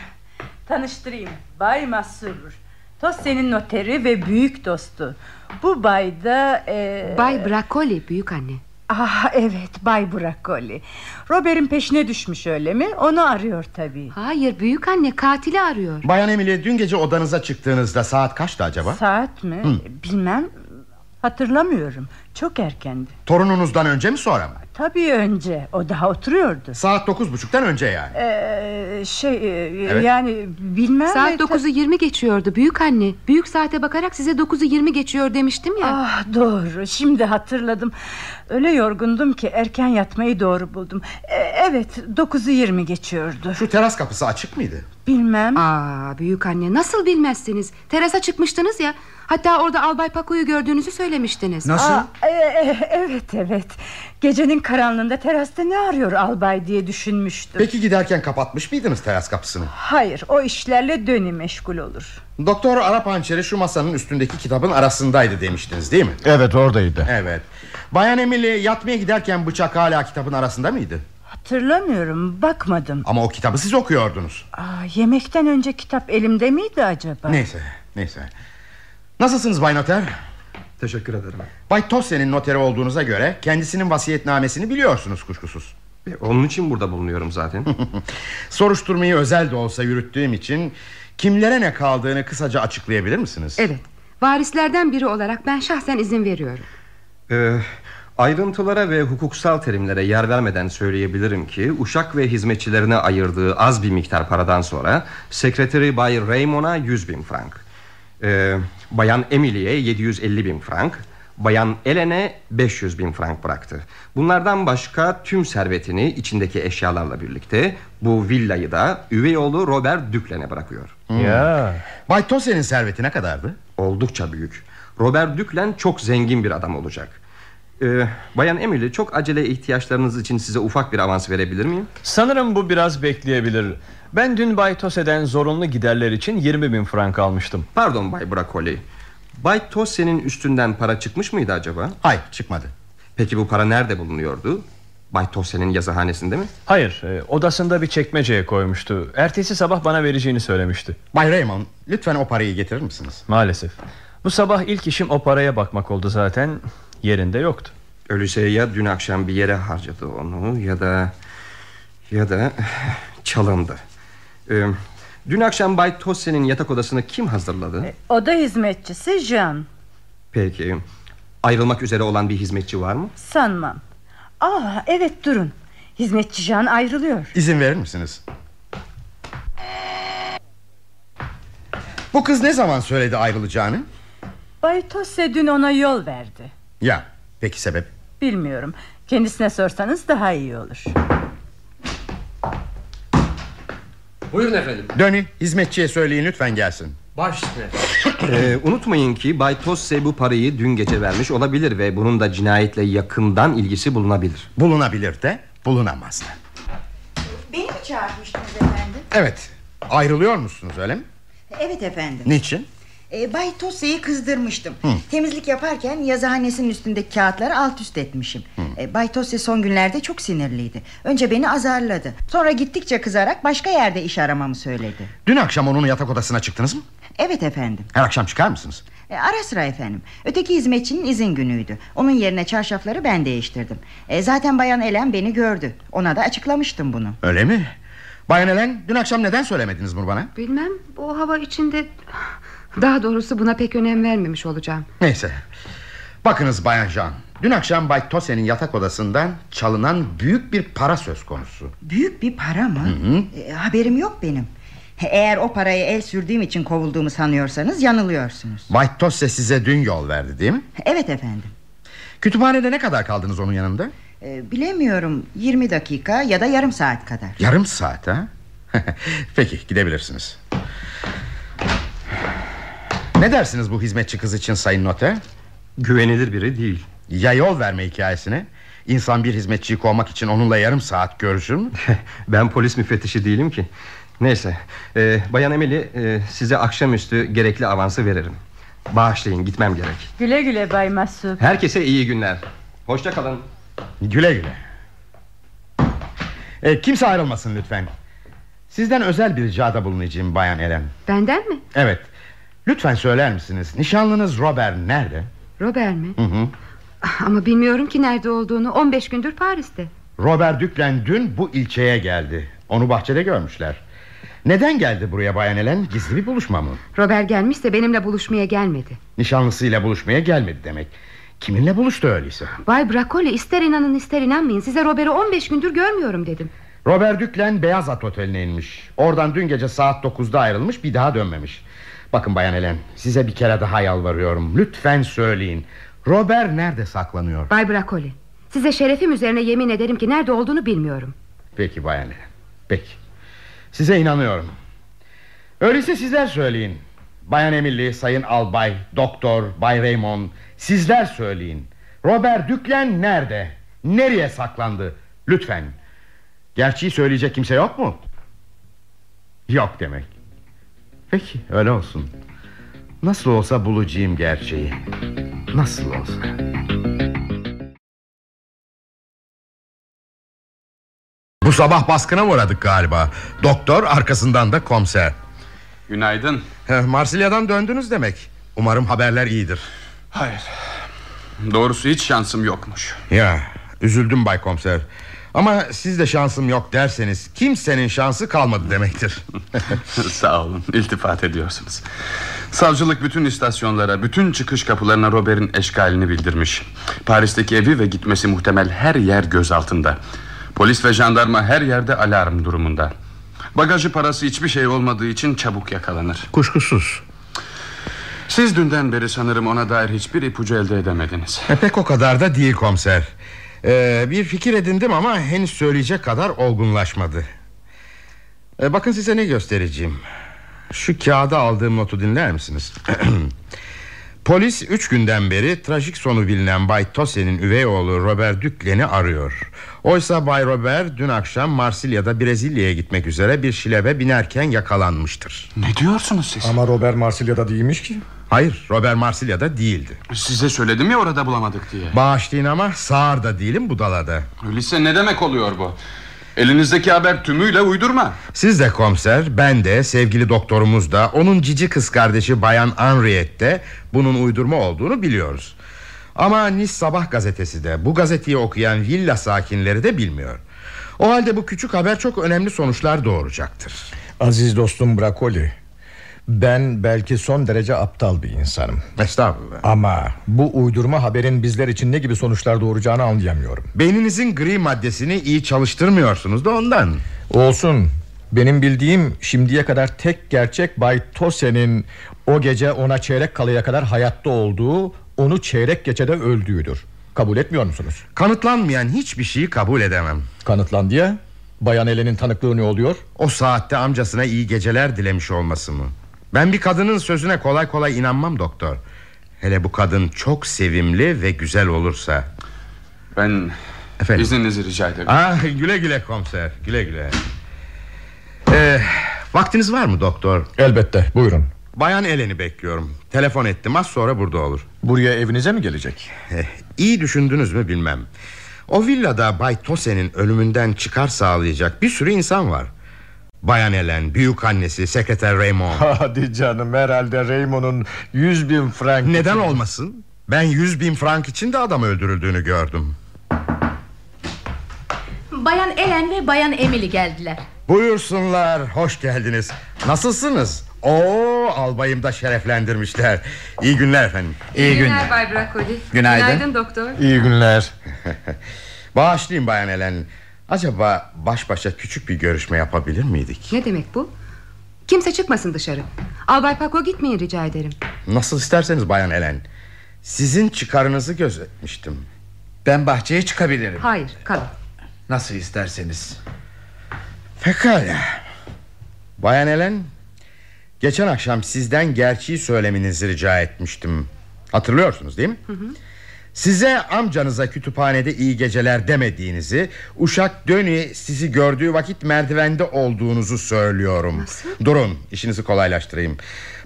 Tanıştırayım. Bay Masur. Tosya'nın noteri ve büyük dostu. Bu bay da... E... Bay Brakoli büyük anne. Ah evet Bay Brakoli. Robert'in peşine düşmüş öyle mi? Onu arıyor tabii. Hayır büyük anne katili arıyor. Bayan Emily dün gece odanıza çıktığınızda saat kaçtı acaba? Saat mi? Hı. Bilmem. Hatırlamıyorum. Çok erkendi. Torununuzdan önce mi sonra mı? Tabii önce. O daha oturuyordu. Saat dokuz buçuktan önce yani. Ee, şey e, Evet. yani bilmem. Saat 9'u 20 geçiyordu büyük anne. Büyük saate bakarak size 9'u 20 geçiyor demiştim ya. Ah doğru şimdi hatırladım Öyle yorgundum ki erken yatmayı doğru buldum E, Evet 9'u 20 geçiyordu Şu teras kapısı açık mıydı? Bilmem Aa büyük anne nasıl bilmezsiniz Terasa çıkmıştınız ya Hatta orada Albay Pako'yu gördüğünüzü söylemiştiniz Aa, e, e, Evet evet. Gecenin karanlığında terasta ne arıyor albay diye düşünmüştüm. Peki giderken kapatmış mıydınız teras kapısını? Hayır o işlerle dönü meşgul olur. Doktor Arap hançeri şu masanın üstündeki kitabın arasındaydı demiştiniz değil mi? Evet oradaydı. Evet. Bayan Emily yatmaya giderken bıçak hala kitabın arasında mıydı? Hatırlamıyorum bakmadım. Ama o kitabı siz okuyordunuz. Aa, Yemekten önce kitap elimde miydi acaba? Neyse neyse. Nasılsınız Bay Noter? Teşekkür ederim. Bay Tosse'nin noteri olduğunuza göre Kendisinin vasiyetnamesini biliyorsunuz kuşkusuz. E, Onun için burada bulunuyorum zaten. Soruşturmayı özel de olsa yürüttüğüm için Kimlere ne kaldığını kısaca açıklayabilir misiniz? Evet varislerden biri olarak ben şahsen izin veriyorum. Ee, ayrıntılara ve hukuksal terimlere yer vermeden söyleyebilirim ki Uşak ve hizmetçilerine ayırdığı az bir miktar paradan sonra Sekreteri Bay Raymond'a 100 bin frank ee, Bayan Emily'e 750 bin frank Bayan Elene 500 bin frank bıraktı Bunlardan başka tüm servetini içindeki eşyalarla birlikte Bu villayı da üvey oğlu Robert Düklen'e bırakıyor Hmm. Ya. Bay Tosse'nin serveti ne kadardı? Oldukça büyük Robert Düklen çok zengin bir adam olacak ee, Bayan Emily çok acele ihtiyaçlarınız için size ufak bir avans verebilir miyim? Sanırım bu biraz bekleyebilir Ben dün Bay Tose'den zorunlu giderler için 20 bin frank almıştım Pardon Bay Bracoli Bay Tosse'nin üstünden para çıkmış mıydı acaba? Hayır çıkmadı Peki bu para nerede bulunuyordu? Bay Tosse'nin yazıhanesinde mi? Hayır e, odasında bir çekmeceye koymuştu Ertesi sabah bana vereceğini söylemişti Bay Raymond lütfen o parayı getirir misiniz? Maalesef Bu sabah ilk işim o paraya bakmak oldu zaten Yerinde yoktu Öyleyse ya dün akşam bir yere harcadı onu ya da ya da çalındı. Ee, dün akşam Bay Tosse'nin yatak odasını kim hazırladı? Oda hizmetçisi Jean Peki. Ayrılmak üzere olan bir hizmetçi var mı? Sanmam Aa evet durun Hizmetçi Jean ayrılıyor İzin verir misiniz? Bu kız ne zaman söyledi ayrılacağını? Bay Tosse dün ona yol verdi Ya peki sebep? Bilmiyorum Kendisine sorsanız daha iyi olur Buyurun efendim. Döni hizmetçiye söyleyin lütfen gelsin. Baş ee, Unutmayın ki Bay Tosse bu parayı dün gece vermiş olabilir Ve bunun da cinayetle yakından ilgisi bulunabilir Bulunabilir de bulunamaz da Beni mi çağırmıştınız efendim? Evet ayrılıyor musunuz öyle mi? Evet efendim Niçin? E, Bay Tosya'yı kızdırmıştım. Hı. Temizlik yaparken yazıhanesinin üstündeki kağıtları alt üst etmişim. E, Bay Tosya son günlerde çok sinirliydi. Önce beni azarladı. Sonra gittikçe kızarak başka yerde iş aramamı söyledi. Dün akşam onun yatak odasına çıktınız mı? Evet efendim. Her akşam çıkar mısınız? E, ara sıra efendim. Öteki hizmetçinin izin günüydü. Onun yerine çarşafları ben değiştirdim. E, Zaten bayan Elen beni gördü. Ona da açıklamıştım bunu. Öyle mi? Bayan Elen dün akşam neden söylemediniz bunu bana? Bilmem o hava içinde Daha doğrusu buna pek önem vermemiş olacağım Neyse Bakınız Bayan Jean Dün akşam Bay Tosse'nin yatak odasından çalınan büyük bir para söz konusu Büyük bir para mı? Hı hı. E, haberim yok benim Eğer o parayı el sürdüğüm için kovulduğumu sanıyorsanız yanılıyorsunuz Bay Tosse size dün yol verdi değil mi? Evet efendim Kütüphanede ne kadar kaldınız onun yanında? e, Bilemiyorum 20 dakika ya da yarım saat kadar Yarım saat ha? Peki gidebilirsiniz Ne dersiniz bu hizmetçi kız için sayın noter? Güvenilir biri değil. Ya yol verme hikayesine? İnsan bir hizmetçiyi kovmak için onunla yarım saat görüşür mü? Ben polis müfettişi değilim ki. Neyse ee, Bayan Emily e, size akşamüstü gerekli avansı veririm. Bağışlayın gitmem gerek. Güle güle Bay Masuk. Herkese iyi günler. Hoşça kalın. Güle güle. E, Kimse ayrılmasın lütfen. Sizden özel bir ricada bulunacağım Bayan Eren. Benden mi? Evet Lütfen söyler misiniz? Nişanlınız Robert nerede? Robert mi? Hı hı. Ama bilmiyorum ki nerede olduğunu. 15 gündür Paris'te. Robert Düklen dün bu ilçeye geldi. Onu bahçede görmüşler. Neden geldi buraya Bayan Elen Gizli bir buluşma mı? Robert gelmişse benimle buluşmaya gelmedi. Nişanlısıyla buluşmaya gelmedi demek. Kiminle buluştu öyleyse? Bay Bracoli ister inanın ister inanmayın Size Robert'i 15 gündür görmüyorum dedim. Robert Düklen Beyaz At Oteli'ne inmiş. Oradan dün gece saat 9'da ayrılmış Bir daha dönmemiş Bakın Bayan Elen size bir kere daha yalvarıyorum. Lütfen söyleyin. Robert nerede saklanıyor? Bay Bracoli Size şerefim üzerine yemin ederim ki nerede olduğunu bilmiyorum. Peki Bayan Elen Peki. Size inanıyorum. Öyleyse sizler söyleyin. Bayan Emily, Sayın Albay, Doktor, Bay Raymond Sizler söyleyin. Robert Düklen nerede? Nereye saklandı? Lütfen. Gerçeği söyleyecek kimse yok mu? Yok demek Peki öyle olsun. Nasıl olsa bulacağım gerçeği. Nasıl olsa. Bu sabah baskına uğradık galiba. Doktor arkasından da komiser. Günaydın. Marsilya'dan döndünüz demek. Umarım haberler iyidir. Hayır. Doğrusu hiç şansım yokmuş. Ya üzüldüm Bay Komiser. Ama siz de şansım yok derseniz Kimsenin şansı kalmadı demektir. Sağ olun iltifat ediyorsunuz. Savcılık bütün istasyonlara Bütün çıkış kapılarına Robert'in eşkalini bildirmiş. Paris'teki evi ve gitmesi muhtemel her yer gözaltında. Polis ve jandarma her yerde alarm durumunda. Bagajı parası hiçbir şey olmadığı için çabuk yakalanır. Kuşkusuz. Siz dünden beri sanırım ona dair hiçbir ipucu elde edemediniz. E Pek o kadar da değil komiser ee, Bir fikir edindim ama henüz söyleyecek kadar olgunlaşmadı ee, Bakın size ne göstereceğim Şu kağıda aldığım notu dinler misiniz? Polis üç günden beri trajik sonu bilinen Bay Tose'nin üvey oğlu Robert Düklen'i arıyor. Oysa Bay Robert dün akşam Marsilya'da Brezilya'ya gitmek üzere bir şilebe binerken yakalanmıştır. Ne diyorsunuz siz? Ama Robert Marsilya'da değilmiş ki. Hayır Robert Marsilya'da değildi. Size söyledim ya orada bulamadık diye. Bağışlayın ama sağırda değilim budalada. Öyleyse ne demek oluyor bu? Elinizdeki haber tümüyle uydurma Siz de komiser ben de sevgili doktorumuz da Onun cici kız kardeşi bayan Henriette de Bunun uydurma olduğunu biliyoruz Ama Nice Sabah gazetesi de Bu gazeteyi okuyan villa sakinleri de bilmiyor O halde bu küçük haber çok önemli sonuçlar doğuracaktır Aziz dostum Brakoli ben belki son derece aptal bir insanım. Estağfurullah. Ama bu uydurma haberin bizler için ne gibi sonuçlar doğuracağını anlayamıyorum. Beyninizin gri maddesini iyi çalıştırmıyorsunuz da ondan. Olsun. Benim bildiğim şimdiye kadar tek gerçek Bay Tose'nin o gece ona çeyrek kalıya kadar hayatta olduğu Onu çeyrek geçede öldüğüdür. Kabul etmiyor musunuz? Kanıtlanmayan hiçbir şeyi kabul edemem. Kanıtlandı ya. Bayan Elen'in tanıklığı ne oluyor? O saatte amcasına iyi geceler dilemiş olması mı? Ben bir kadının sözüne kolay kolay inanmam doktor. Hele bu kadın çok sevimli ve güzel olursa. Ben Efendim? izninizi rica ederim ah, Güle güle komiser güle güle. Ee, Vaktiniz var mı doktor? Elbette buyurun. Bayan Elen'i bekliyorum. Telefon ettim az sonra burada olur. Buraya evinize mi gelecek? eh, İyi düşündünüz mü bilmem. O villada Bay Tose'nin ölümünden çıkar sağlayacak bir sürü insan var Bayan Ellen, büyük annesi, sekreter Raymond. Hadi canım herhalde Raymond'un yüz bin frank Neden için... olmasın? Ben yüz bin frank için de adam öldürüldüğünü gördüm. Bayan Ellen ve Bayan Emily geldiler. Buyursunlar hoş geldiniz. Nasılsınız? Oo albayım da şereflendirmişler. İyi günler efendim. İyi, günler. Bay Brakoli Günaydın. Günaydın doktor. İyi günler. Bağışlayın Bayan Ellen Acaba baş başa küçük bir görüşme yapabilir miydik? Ne demek bu? Kimse çıkmasın dışarı. Albay Paco gitmeyin rica ederim. Nasıl isterseniz Bayan Ellen Sizin çıkarınızı gözetmiştim. Ben bahçeye çıkabilirim. Hayır kalın. Nasıl isterseniz. Pekala. Bayan Ellen Geçen akşam sizden gerçeği söylemenizi rica etmiştim. Hatırlıyorsunuz değil mi? Hı hı. Size amcanıza kütüphanede iyi geceler demediğinizi Uşak Döni sizi gördüğü vakit merdivende olduğunuzu söylüyorum. Nasıl? Durun işinizi kolaylaştırayım.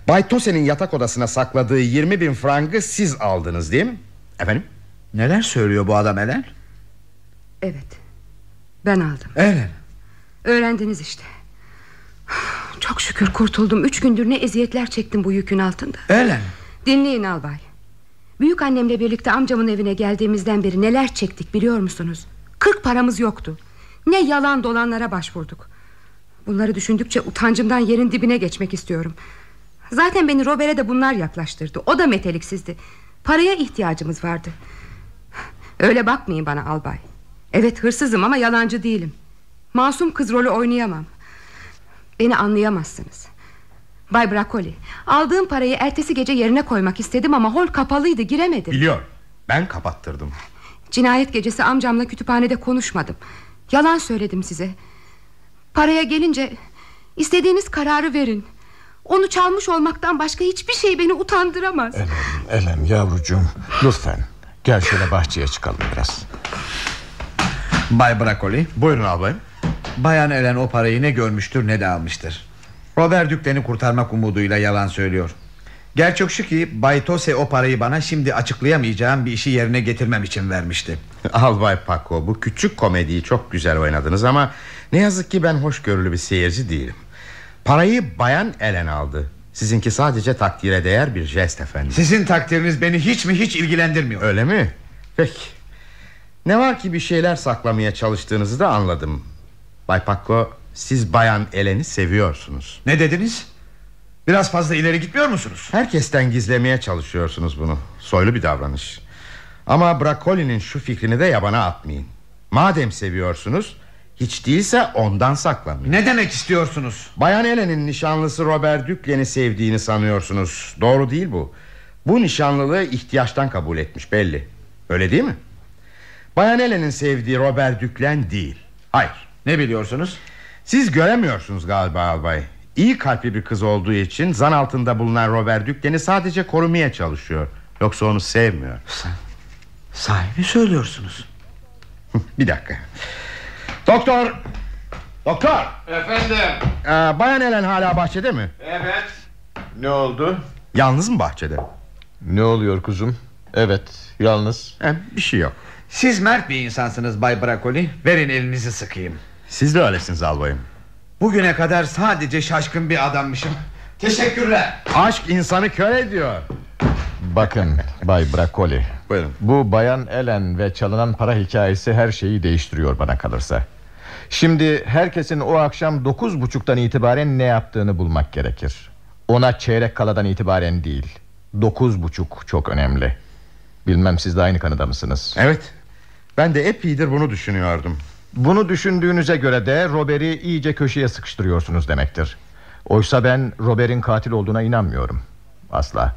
Bay Tose'nin yatak odasına sakladığı 20 bin frangı siz aldınız değil mi? Efendim? Neler söylüyor bu adam Elen? Evet Ben aldım. Elen? Öğrendiniz işte. Çok şükür kurtuldum. Üç gündür ne eziyetler çektim bu yükün altında. Elen? Dinleyin albay Büyük annemle birlikte amcamın evine geldiğimizden beri neler çektik biliyor musunuz? Kırk paramız yoktu. Ne yalan dolanlara başvurduk. Bunları düşündükçe utancımdan yerin dibine geçmek istiyorum. Zaten beni Robert'e de bunlar yaklaştırdı. O da meteliksizdi. Paraya ihtiyacımız vardı. Öyle bakmayın bana albay. Evet hırsızım ama yalancı değilim. Masum kız rolü oynayamam. Beni anlayamazsınız. Bay Brakoli Aldığım parayı ertesi gece yerine koymak istedim Ama hol kapalıydı giremedim. Biliyorum ben kapattırdım. Cinayet gecesi amcamla kütüphanede konuşmadım. Yalan söyledim size. Paraya gelince istediğiniz kararı verin. Onu çalmış olmaktan başka hiçbir şey beni utandıramaz. Elen, Elen yavrucuğum. Lütfen gel şöyle bahçeye çıkalım biraz. Bay Brakoli Buyurun abi Bayan Elen o parayı ne görmüştür ne de almıştır Robert Düklen'i kurtarmak umuduyla yalan söylüyor Gerçek şu ki Bay Tose o parayı bana şimdi açıklayamayacağım bir işi yerine getirmem için vermişti. Albay Paco bu küçük komediyi çok güzel oynadınız ama ne yazık ki ben hoşgörülü bir seyirci değilim. Parayı Bayan Ellen aldı. Sizinki sadece takdire değer bir jest efendim. Sizin takdiriniz beni hiç mi hiç ilgilendirmiyor. Öyle mi? Peki. Ne var ki bir şeyler saklamaya çalıştığınızı da anladım. Bay Paco siz Bayan Ellen'i seviyorsunuz. Ne dediniz? Biraz fazla ileri gitmiyor musunuz? Herkesten gizlemeye çalışıyorsunuz bunu. Soylu bir davranış. Ama Bracoli'nin şu fikrini de yabana atmayın. Madem seviyorsunuz hiç değilse ondan saklamayın. Ne demek istiyorsunuz? Bayan Ellen'in nişanlısı Robert Düklen'i sevdiğini sanıyorsunuz. Doğru değil bu. Bu nişanlılığı ihtiyaçtan kabul etmiş belli. Öyle değil mi? Bayan Ellen'in sevdiği Robert Düklen değil. Hayır. Ne biliyorsunuz? Siz göremiyorsunuz galiba albay. İyi kalpli bir kız olduğu için zan altında bulunan Robert Düklen'i sadece korumaya çalışıyor. Yoksa onu sevmiyor. Sahibi söylüyorsunuz. bir dakika. Doktor! Doktor! Efendim? Ee, Bayan Ellen hala bahçede mi? Evet. Ne oldu? Yalnız mı bahçede? Ne oluyor kuzum? Evet yalnız. Ee, bir şey yok. Siz mert bir insansınız Bay Bracoli. Verin elinizi sıkayım. Siz de öylesiniz albayım. Bugüne kadar sadece şaşkın bir adammışım. Teşekkürler. Aşk insanı kör ediyor. Bakın Bay Bracoli. Buyurun. Bu bayan Ellen ve çalınan para hikayesi her şeyi değiştiriyor bana kalırsa. Şimdi herkesin o akşam dokuz buçuktan itibaren ne yaptığını bulmak gerekir. Ona çeyrek kaladan itibaren değil. Dokuz buçuk çok önemli. Bilmem siz de aynı kanıda mısınız? Evet. Ben de epeydir bunu düşünüyordum. Bunu düşündüğünüze göre de Robert'i iyice köşeye sıkıştırıyorsunuz demektir. Oysa ben Robert'in katil olduğuna inanmıyorum. Asla.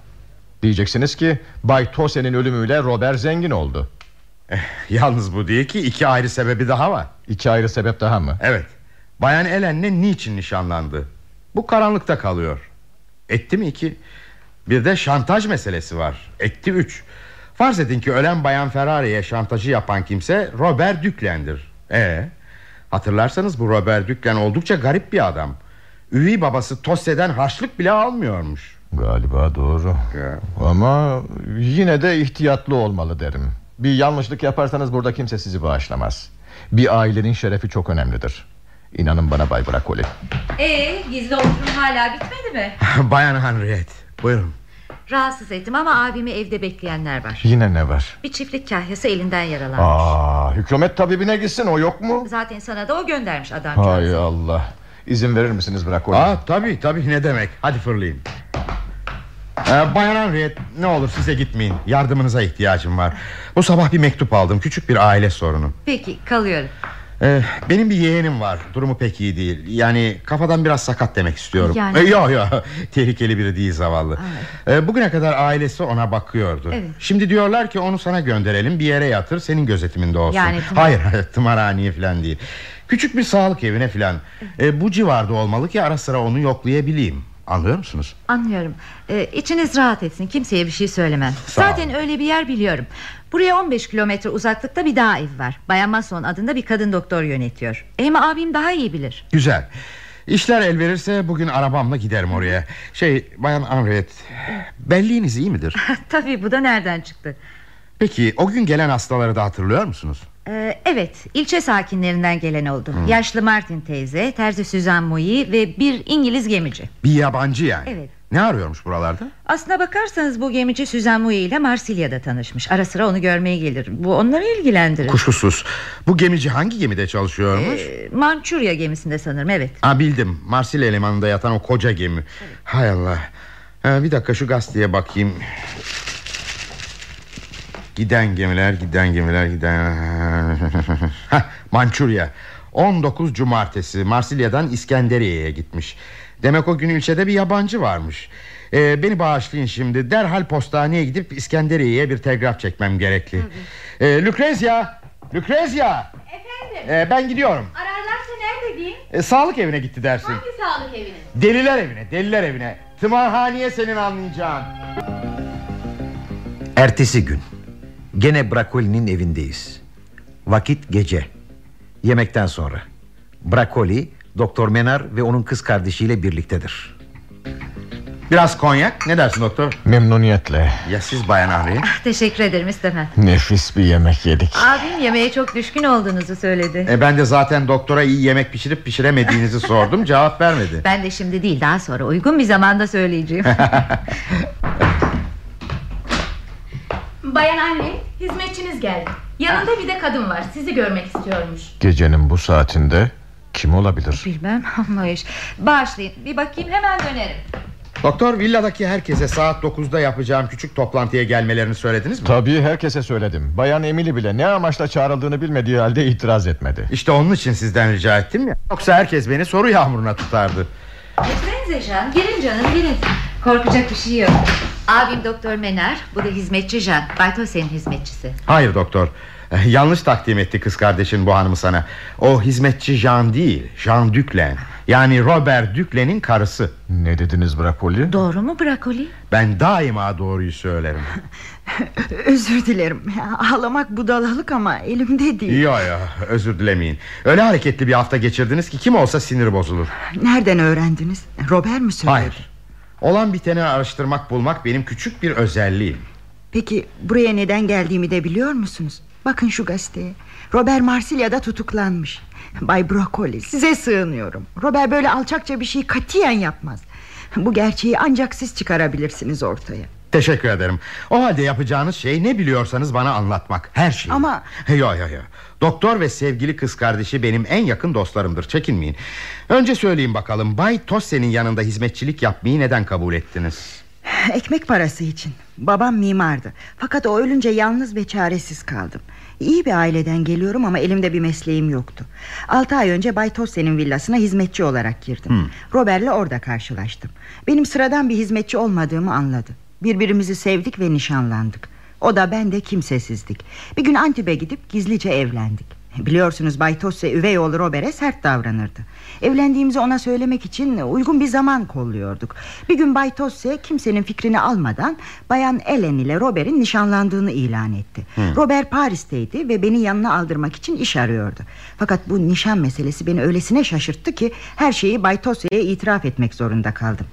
Diyeceksiniz ki Bay Tose'nin ölümüyle Robert zengin oldu. Eh, yalnız bu değil ki iki ayrı sebebi daha var. İki ayrı sebep daha mı? Evet. Bayan Ellen'le niçin nişanlandı? Bu karanlıkta kalıyor. Etti mi iki? Bir de şantaj meselesi var. Etti üç. Farz edin ki ölen Bayan Ferrari'ye şantajı yapan kimse Robert Düklen'dir. Ee, hatırlarsanız bu Robert Düklen oldukça garip bir adam. Üvey babası Tosse'den harçlık bile almıyormuş. Galiba doğru. Ya. Ama yine de ihtiyatlı olmalı derim. Bir yanlışlık yaparsanız burada kimse sizi bağışlamaz. Bir ailenin şerefi çok önemlidir. İnanın bana Bay Bracoli. Ee, gizli oturum hala bitmedi mi? Bayan Henriette buyurun. Rahatsız ettim ama abimi evde bekleyenler var. Yine ne var? Bir çiftlik kahyası elinden yaralanmış. Aa, hükümet tabibine gitsin o yok mu? Zaten sana da o göndermiş adam. Hay Allah. İzin verir misiniz Bracoli? Aa, tabii tabii ne demek hadi fırlayın. Ee, Bayan Henriette ne olur size gitmeyin Yardımınıza ihtiyacım var Bu sabah bir mektup aldım küçük bir aile sorunu Peki kalıyorum. Ee, benim bir yeğenim var. Durumu pek iyi değil. Yani kafadan biraz sakat demek istiyorum. Yani- ee, Yok yok. Tehlikeli biri değil zavallı. Ee, Bugüne kadar ailesi ona bakıyordu. Evet. Şimdi diyorlar ki onu sana gönderelim Bir yere yatır senin gözetiminde olsun. Yani Hayır tımarhaneye falan değil. Küçük bir sağlık evine falan. Ee, Bu civarda olmalı ki ara sıra onu yoklayabileyim. Anlıyor musunuz? Anlıyorum. Ee, içiniz rahat etsin. Kimseye bir şey söylemem. Zaten öyle bir yer biliyorum. Buraya 15 kilometre uzaklıkta bir dağ ev var. Bayan Mason adında bir kadın doktor yönetiyor. Hem abim daha iyi bilir. Güzel İşler el verirse bugün arabamla giderim oraya Şey bayan Henriette Belliğiniz iyi midir? Tabii bu da nereden çıktı? Peki o gün gelen hastaları da hatırlıyor musunuz? Ee, evet ilçe sakinlerinden gelen oldu. Hmm. Yaşlı Martin teyze, terzi Suzan Moyi ve bir İngiliz gemici. Bir yabancı yani Evet. Ne arıyormuş buralarda? Aslına bakarsanız bu gemici Suzan Moyi ile Marsilya'da tanışmış. Ara sıra onu görmeye gelir. Bu onları ilgilendirir. Kuşkusuz Bu gemici hangi gemide çalışıyormuş? Ee, Mançurya gemisinde sanırım evet. Ha bildim Marsilya limanında yatan o koca gemi Hay Allah ha, Bir dakika şu gazeteye bakayım Giden gemiler giden gemiler giden Mançurya 19 cumartesi Marsilya'dan İskenderiye'ye gitmiş Demek o gün ilçede bir yabancı varmış. Ee, Beni bağışlayın şimdi. Derhal postaneye gidip İskenderiye'ye bir telgraf çekmem gerekli. Ee, Lucrezia! Lucrezia! Efendim? Ee, Ben gidiyorum. Ararlarsa nerede diyeyim? Ee, Sağlık evine gitti dersin. Hangi sağlık evine? Deliler evine deliler evine. Tımarhaneye senin anlayacağın. Ertesi gün Gene Bracoli'nin evindeyiz. Vakit gece. Yemekten sonra. Bracoli Doktor Menar ve onun kız kardeşiyle birliktedir Biraz konyak ne dersin doktor? Memnuniyetle. Ya siz Bayan Henry? Teşekkür ederim istemem. Nefis bir yemek yedik. Abim yemeğe çok düşkün olduğunuzu söyledi. E ben de zaten doktora iyi yemek pişirip pişiremediğinizi sordum cevap vermedi. Ben de şimdi değil daha sonra uygun bir zamanda söyleyeceğim. Bayan anne hizmetçiniz geldi. Yanında bir de kadın var sizi görmek istiyormuş. Gecenin bu saatinde kim olabilir? Bilmem ama iş. Bağışlayın bir bakayım hemen dönerim. Doktor villadaki herkese saat 9'da yapacağım küçük toplantıya gelmelerini söylediniz mi? Tabii herkese söyledim. Bayan Emily bile ne amaçla çağrıldığını bilmediği halde itiraz etmedi. İşte onun için sizden rica ettim ya. Yoksa herkes beni soru yağmuruna tutardı. Getirsenize Jean girin canım girin. Korkacak bir şey yok. Abim Doktor Mener bu da hizmetçi Jean. Bay Tose'nin hizmetçisi. Hayır doktor. Yanlış takdim etti kız kardeşin bu hanımı sana. O hizmetçi Jean değil, Jean Düklen. Yani Robert Düklen'in karısı. Ne dediniz Brakoli? Doğru mu Brakoli? Ben daima doğruyu söylerim. Özür dilerim Ağlamak budalalık ama elimde değil Yo yo özür dilemeyin. Öyle hareketli bir hafta geçirdiniz ki kim olsa sinir bozulur. Nereden öğrendiniz Robert mi söyledi Hayır. Olan biteni araştırmak bulmak benim küçük bir özelliğim. Peki buraya neden geldiğimi de biliyor musunuz Bakın şu gazeteye Robert Marsilya'da tutuklanmış Bay Broccoli size sığınıyorum Robert böyle alçakça bir şey katiyen yapmaz Bu gerçeği ancak siz çıkarabilirsiniz ortaya Teşekkür ederim. O halde yapacağınız şey ne biliyorsanız bana anlatmak. Her şeyi. Ama- Yo yo yo. Doktor ve sevgili kız kardeşi benim en yakın dostlarımdır. Çekinmeyin. Önce söyleyin bakalım. Bay Tosse'nin yanında hizmetçilik yapmayı neden kabul ettiniz? Ekmek parası için Babam mimardı Fakat o ölünce yalnız ve çaresiz kaldım İyi bir aileden geliyorum ama elimde bir mesleğim yoktu. Altı ay önce Bay Tosse'nin villasına hizmetçi olarak girdim. Hmm. Robert'le orada karşılaştım. Benim sıradan bir hizmetçi olmadığımı anladı. Birbirimizi sevdik ve nişanlandık. O da ben de kimsesizdik. Bir gün Antib'e gidip gizlice evlendik. Biliyorsunuz Bay Tosse üvey oğlu Robert'e sert davranırdı Evlendiğimizi ona söylemek için uygun bir zaman kolluyorduk. Bir gün Bay Tosse kimsenin fikrini almadan Bayan Ellen ile Robert'in nişanlandığını ilan etti. Hı. Robert Paris'teydi ve beni yanına aldırmak için iş arıyordu. Fakat bu nişan meselesi beni öylesine şaşırttı ki Her şeyi Bay Tosse'ye itiraf etmek zorunda kaldım.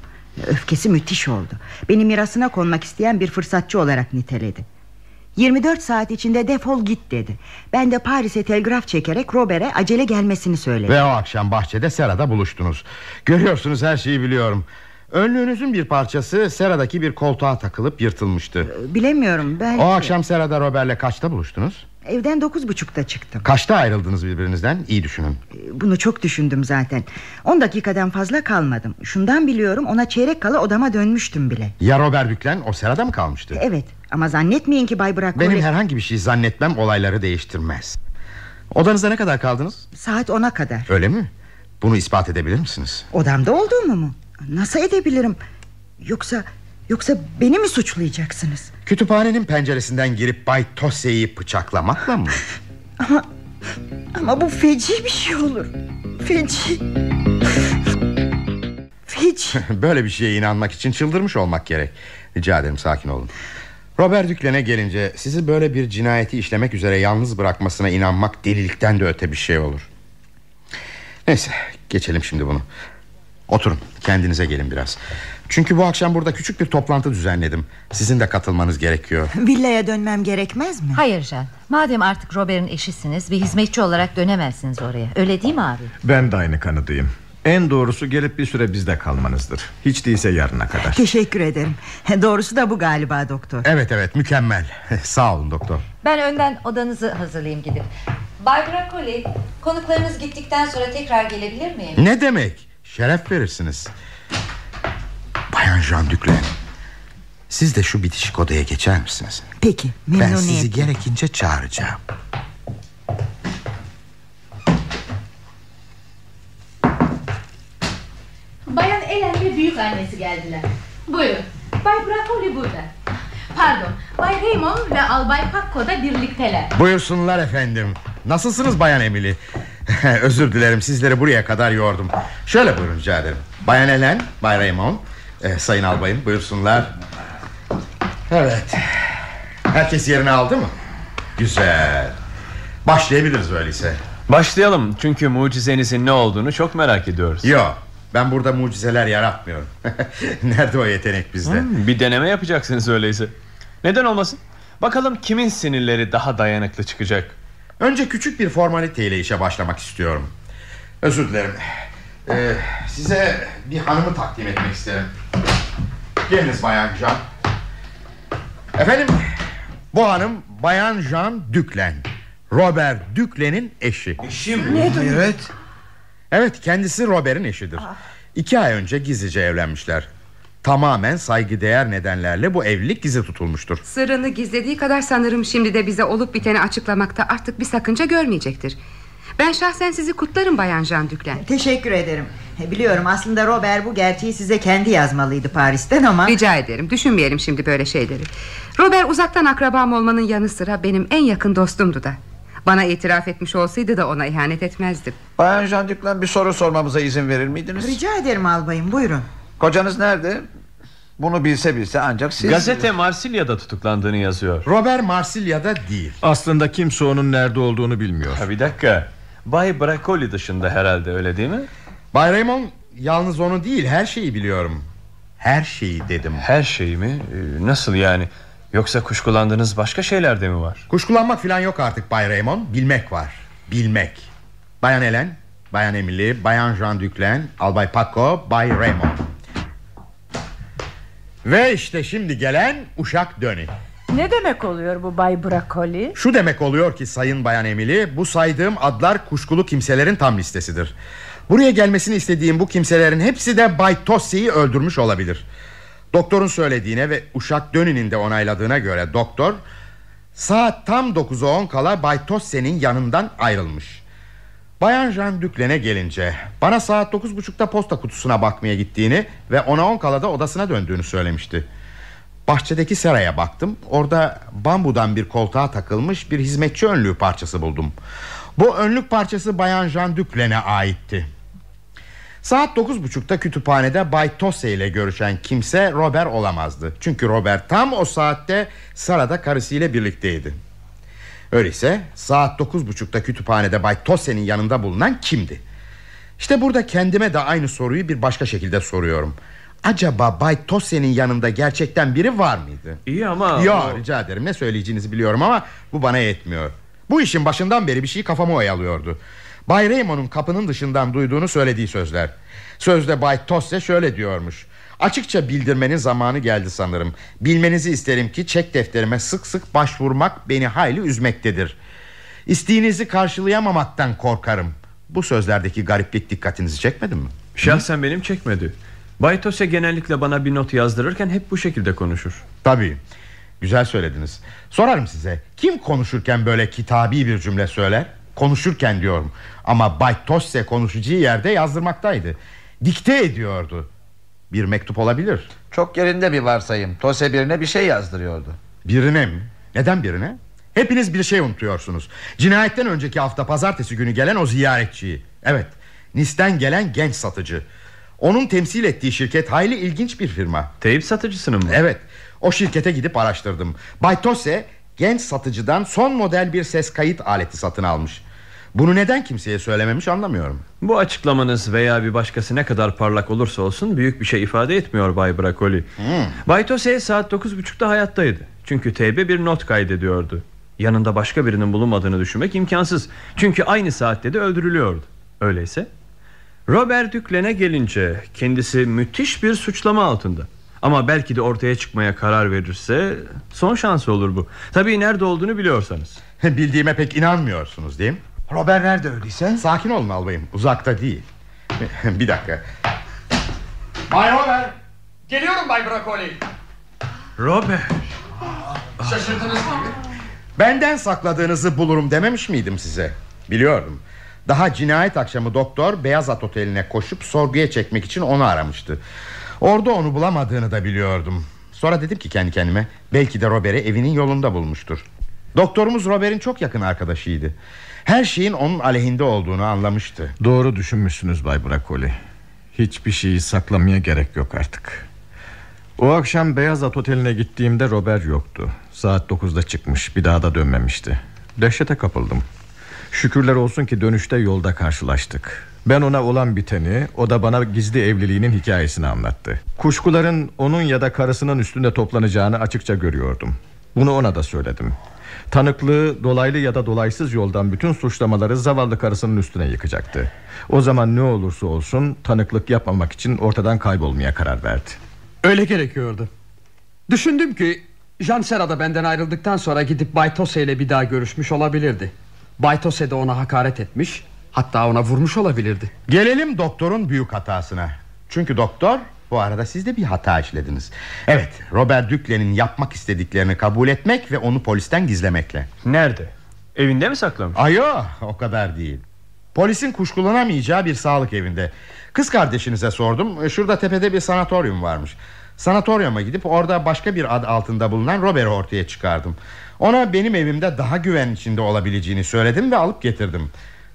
Öfkesi müthiş oldu. Beni mirasına konmak isteyen bir fırsatçı olarak niteledi 24 saat içinde defol git dedi Ben de Paris'e telgraf çekerek Robert'e acele gelmesini söyledim Ve o akşam bahçede Sera'da buluştunuz. Görüyorsunuz her şeyi biliyorum. Önlüğünüzün bir parçası Sera'daki bir koltuğa takılıp yırtılmıştı. Bilemiyorum ben O akşam Sera'da Robert'le kaçta buluştunuz? Evden dokuz buçukta çıktım Kaçta ayrıldınız birbirinizden? İyi düşünün. Bunu çok düşündüm zaten 10 dakikadan fazla kalmadım Şundan biliyorum ona çeyrek kala odama dönmüştüm bile Ya Robert Düklen o Sera'da mı kalmıştı? Evet ama zannetmeyin ki Bay Brakoli Benim herhangi bir şey zannetmem olayları değiştirmez. Odanızda ne kadar kaldınız? Saat 10'a kadar Öyle mi? Bunu ispat edebilir misiniz? Odamda olduğumu mu? Nasıl edebilirim? Yoksa yoksa beni mi suçlayacaksınız? Kütüphanenin penceresinden girip Bay Tosse'yi bıçaklamakla mı? Ama ama bu feci bir şey olur. Feci. Feci. Böyle bir şeye inanmak için çıldırmış olmak gerek. Rica ederim sakin olun. Robert Düklen'e gelince sizi böyle bir cinayeti işlemek üzere yalnız bırakmasına inanmak delilikten de öte bir şey olur. Neyse geçelim şimdi bunu. Oturun kendinize gelin biraz. Çünkü bu akşam burada küçük bir toplantı düzenledim. Sizin de katılmanız gerekiyor. Villaya dönmem gerekmez mi? Hayır Jean Madem artık Robert'in eşisiniz Ve hizmetçi olarak dönemezsiniz oraya Öyle değil mi abi? Ben de aynı kanıdayım. En doğrusu gelip bir süre bizde kalmanızdır. Hiç değilse yarına kadar. Teşekkür ederim. Doğrusu da bu galiba doktor. Evet evet mükemmel. Sağ olun doktor. Ben önden odanızı hazırlayayım gidip Bay Brakoli Konuklarınız gittikten sonra tekrar gelebilir miyim? Ne demek? Şeref verirsiniz. Bayan Jean Düklen. Siz de şu bitişik odaya geçer misiniz? Peki Ben memnuniyetle. sizi gerekince çağıracağım. Bayan Ellen ve büyük annesi geldiler. Buyurun. Bay Brakoli burada. Pardon. Bay Raymond ve Albay Pakko da birlikteler. Buyursunlar efendim. Nasılsınız Bayan Emily? Özür dilerim sizleri buraya kadar yordum. Şöyle buyurun rica ederim. Bayan Ellen, Bay Raymond, eh, Sayın Albayım buyursunlar. Evet. Herkes yerini aldı mı? Güzel. Başlayabiliriz öyleyse. Başlayalım çünkü mucizenizin ne olduğunu çok merak ediyoruz. Yok Ben burada mucizeler yaratmıyorum Nerede o yetenek bizde Hmm, bir deneme yapacaksınız öyleyse Neden olmasın Bakalım kimin sinirleri daha dayanıklı çıkacak Önce küçük bir formaliteyle işe başlamak istiyorum Özür dilerim ee, Size bir hanımı takdim etmek isterim. Geliniz Bayan Jean. Efendim Bu hanım Bayan Jean Düklen Robert Düklen'in eşi. Eşi mi? Evet. Evet kendisi Robert'in eşidir. İki ay önce gizlice evlenmişler. Tamamen saygıdeğer nedenlerle bu evlilik gizli tutulmuştur. Sırrını gizlediği kadar sanırım şimdi de bize olup biteni açıklamakta artık bir sakınca görmeyecektir. Ben şahsen sizi kutlarım Bayan Jean Düklen. Teşekkür ederim. E, Biliyorum aslında Robert bu gerçeği size kendi yazmalıydı Paris'ten ama... Rica ederim düşünmeyelim şimdi böyle şeyleri. Robert uzaktan akrabam olmanın yanı sıra benim en yakın dostumdu da. Bana itiraf etmiş olsaydı da ona ihanet etmezdim. Bayan Jean Düklen bir soru sormamıza izin verir miydiniz? Rica ederim albayım buyurun. Kocanız nerede? Bunu bilse bilse ancak siz... Gazete Marsilya'da tutuklandığını yazıyor Robert Marsilya'da değil Aslında kimse onun nerede olduğunu bilmiyor ha, Bir dakika Bay Bracoli dışında herhalde öyle değil mi? Bay Raymond yalnız onu değil her şeyi biliyorum Her şeyi dedim Her şeyi mi? Ee, Nasıl yani? Yoksa kuşkulandığınız başka şeyler de mi var? Kuşkulanmak falan yok artık Bay Raymond Bilmek var Bilmek Bayan Ellen Bayan Emily Bayan Jean Düklen Albay Paco Bay Raymond Ve işte şimdi gelen uşak döni Ne demek oluyor bu Bay Brakoli? Şu demek oluyor ki Sayın Bayan Emily Bu saydığım adlar kuşkulu kimselerin tam listesidir. Buraya gelmesini istediğim bu kimselerin hepsi de Bay Tossi'yi öldürmüş olabilir. Doktorun söylediğine ve uşak dönünün de onayladığına göre doktor Saat tam 9'u 10 kala Bay Tossi'nin yanından ayrılmış. Bayan Jean Düklen'e gelince Bana saat 9.30'da posta kutusuna bakmaya gittiğini Ve ona 10 kala da odasına döndüğünü söylemişti Bahçedeki seraya baktım Orada bambudan bir koltuğa takılmış Bir hizmetçi önlüğü parçası buldum Bu önlük parçası Bayan Jean Düklen'e aitti Saat 9.30'da kütüphanede Bay Tosse ile görüşen kimse Robert olamazdı. Çünkü Robert tam o saatte Sara'da karısıyla birlikteydi. Öyleyse saat 9.30'da kütüphanede Bay Tosse'nin yanında bulunan kimdi? İşte burada kendime de aynı soruyu bir başka şekilde soruyorum. Acaba Bay Tosse'nin yanında gerçekten biri var mıydı? İyi ama... Ya o- rica ederim ne söyleyeceğinizi biliyorum ama bu bana yetmiyor. Bu işin başından beri bir şey kafamı oyalıyordu. Bay Raymond'un kapının dışından duyduğunu söylediği sözler. Sözde Bay Tosse şöyle diyormuş. Açıkça bildirmenin zamanı geldi sanırım. Bilmenizi isterim ki çek defterime sık sık başvurmak beni hayli üzmektedir. İsteğinizi karşılayamamaktan korkarım. Bu sözlerdeki gariplik dikkatinizi çekmedi mi? Şahsen benim çekmedi Bay Tose genellikle bana bir not yazdırırken hep bu şekilde konuşur Tabii. Güzel söylediniz. Sorarım size. Kim konuşurken böyle kitabi bir cümle söyler? Konuşurken diyorum. Ama Bay Tosse konuşacağı yerde yazdırmaktaydı. Dikte ediyordu. Bir mektup olabilir. Çok yerinde bir varsayım. Tose birine bir şey yazdırıyordu. Birine mi? Neden birine? Hepiniz bir şey unutuyorsunuz. Cinayetten önceki hafta pazartesi günü gelen o ziyaretçiyi. Evet. Nis'ten gelen genç satıcı. Onun temsil ettiği şirket hayli ilginç bir firma. Teyip satıcısının mı? Evet. O şirkete gidip araştırdım. Bay Tose genç satıcıdan son model bir ses kayıt aleti satın almış. Bunu neden kimseye söylememiş anlamıyorum. Bu açıklamanız veya bir başkası ne kadar parlak olursa olsun büyük bir şey ifade etmiyor Bay Bracoli. Bay Tose saat 9.30'da hayattaydı. Çünkü teybe bir not kaydediyordu. Yanında başka birinin bulunmadığını düşünmek imkansız. Çünkü aynı saatte de öldürülüyordu. Öyleyse Robert Düklen'e gelince kendisi müthiş bir suçlama altında. Ama belki de ortaya çıkmaya karar verirse son şansı olur bu. Tabii nerede olduğunu biliyorsanız. Bildiğime pek inanmıyorsunuz değil mi? Robert nerede öyleyse? Sakin olun albayım uzakta değil Bir dakika Bay Robert Geliyorum Bay Brokoli. Robert Şaşırdınız mı? Benden sakladığınızı bulurum dememiş miydim size Biliyordum Daha cinayet akşamı doktor Beyaz At Oteli'ne koşup sorguya çekmek için onu aramıştı. Orada onu bulamadığını da biliyordum. Sonra dedim ki kendi kendime Belki de Robert'i evinin yolunda bulmuştur. Doktorumuz Robert'in çok yakın arkadaşıydı. Her şeyin onun aleyhinde olduğunu anlamıştı. Doğru düşünmüşsünüz Bay Brakoli. Hiçbir şeyi saklamaya gerek yok artık. O akşam Beyaz At Oteli'ne gittiğimde Robert yoktu. Saat 9'da çıkmış bir daha da dönmemişti. Dehşete kapıldım Şükürler olsun ki dönüşte yolda karşılaştık Ben ona olan biteni O da bana gizli evliliğinin hikayesini anlattı Kuşkuların onun ya da karısının üstünde toplanacağını açıkça görüyordum Bunu ona da söyledim Tanıklığı dolaylı ya da dolaysız yoldan bütün suçlamaları zavallı karısının üstüne yıkacaktı. O zaman ne olursa olsun tanıklık yapmamak için ortadan kaybolmaya karar verdi. Öyle gerekiyordu. Düşündüm ki Jean Serra benden ayrıldıktan sonra gidip Bay Tose ile bir daha görüşmüş olabilirdi. Bay Tose de ona hakaret etmiş, hatta ona vurmuş olabilirdi. Gelelim doktorun büyük hatasına. Çünkü doktor bu arada siz de bir hata işlediniz. Evet Robert Ducle'nin yapmak istediklerini kabul etmek ve onu polisten gizlemekle. Nerede? Evinde mi saklamış? Ayo o kadar değil. Polisin kuşkulanamayacağı bir sağlık evinde. Kız kardeşinize sordum. Şurada tepede bir sanatoryum varmış. Sanatoryuma gidip orada başka bir ad altında bulunan Robert'i ortaya çıkardım. Ona benim evimde daha güven içinde olabileceğini söyledim ve alıp getirdim.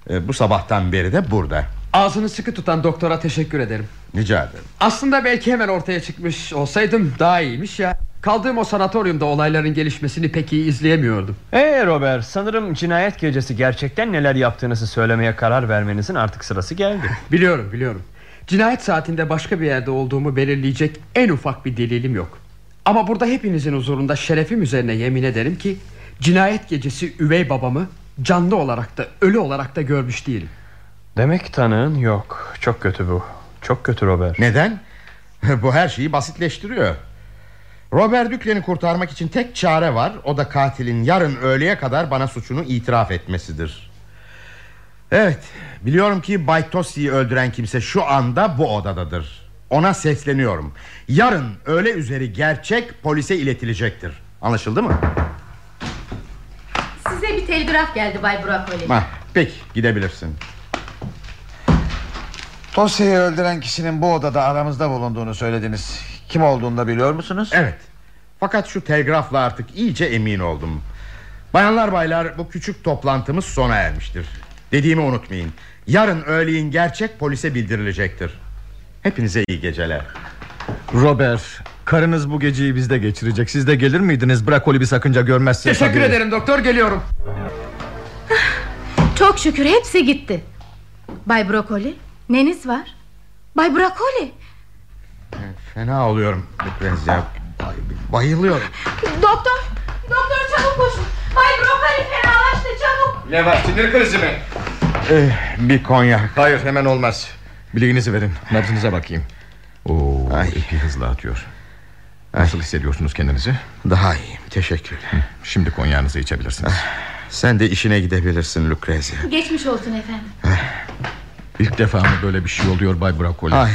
E, bu sabahtan beri de burada. Ağzını sıkı tutan doktora teşekkür ederim. Rica ederim. Aslında belki hemen ortaya çıkmış olsaydım daha iyiymiş ya. Kaldığım o sanatoryumda olayların gelişmesini pek iyi izleyemiyordum. Ee Robert sanırım cinayet gecesi gerçekten neler yaptığınızı söylemeye karar vermenizin artık sırası geldi. biliyorum biliyorum. Cinayet saatinde başka bir yerde olduğumu belirleyecek en ufak bir delilim yok. Ama burada hepinizin huzurunda şerefim üzerine yemin ederim ki... ...cinayet gecesi üvey babamı canlı olarak da ölü olarak da görmüş değilim. Demek tanığın yok. Çok kötü bu. Çok kötü Robert. Neden? bu her şeyi basitleştiriyor. Robert Ducle'ni kurtarmak için tek çare var. O da katilin yarın öğleye kadar bana suçunu itiraf etmesidir. Evet, biliyorum ki Bay Tossi'yi öldüren kimse şu anda bu odadadır. Ona sesleniyorum. Yarın öğle üzeri gerçek polise iletilecektir. Anlaşıldı mı? Size bir telgraf geldi Bay Brokoli. Ha, peki gidebilirsin. Tosya'yı öldüren kişinin bu odada aramızda bulunduğunu söylediniz. Kim olduğunu da biliyor musunuz? Evet. Fakat şu telgrafla artık iyice emin oldum. Bayanlar baylar bu küçük toplantımız sona ermiştir. Dediğimi unutmayın. Yarın öğleyin gerçek polise bildirilecektir. Hepinize iyi geceler. Robert, karınız bu geceyi bizde geçirecek. Siz de gelir miydiniz? Brakoli bir sakınca görmezse. Teşekkür tabii. ederim doktor geliyorum. Çok şükür hepsi gitti. Bay Brokoli, neniz var? Bay Brokoli. Fena oluyorum. Ya. Bay- Bayılıyorum. Doktor, doktor çabuk koşun. Bay Brokoli fenalaştı çabuk. Ne var sinir krizi mi? Eh, bir konyak. Hayır hemen olmaz. Bileğinizi verin. Nabzınıza bakayım. Oo, epey hızlı atıyor. Nasıl hissediyorsunuz kendinizi? Daha iyiyim teşekkürler. Şimdi konyağınızı içebilirsiniz. Sen de işine gidebilirsin Lucrezia. Geçmiş olsun efendim. İlk defa mı böyle bir şey oluyor Bay Brokoli? Ay,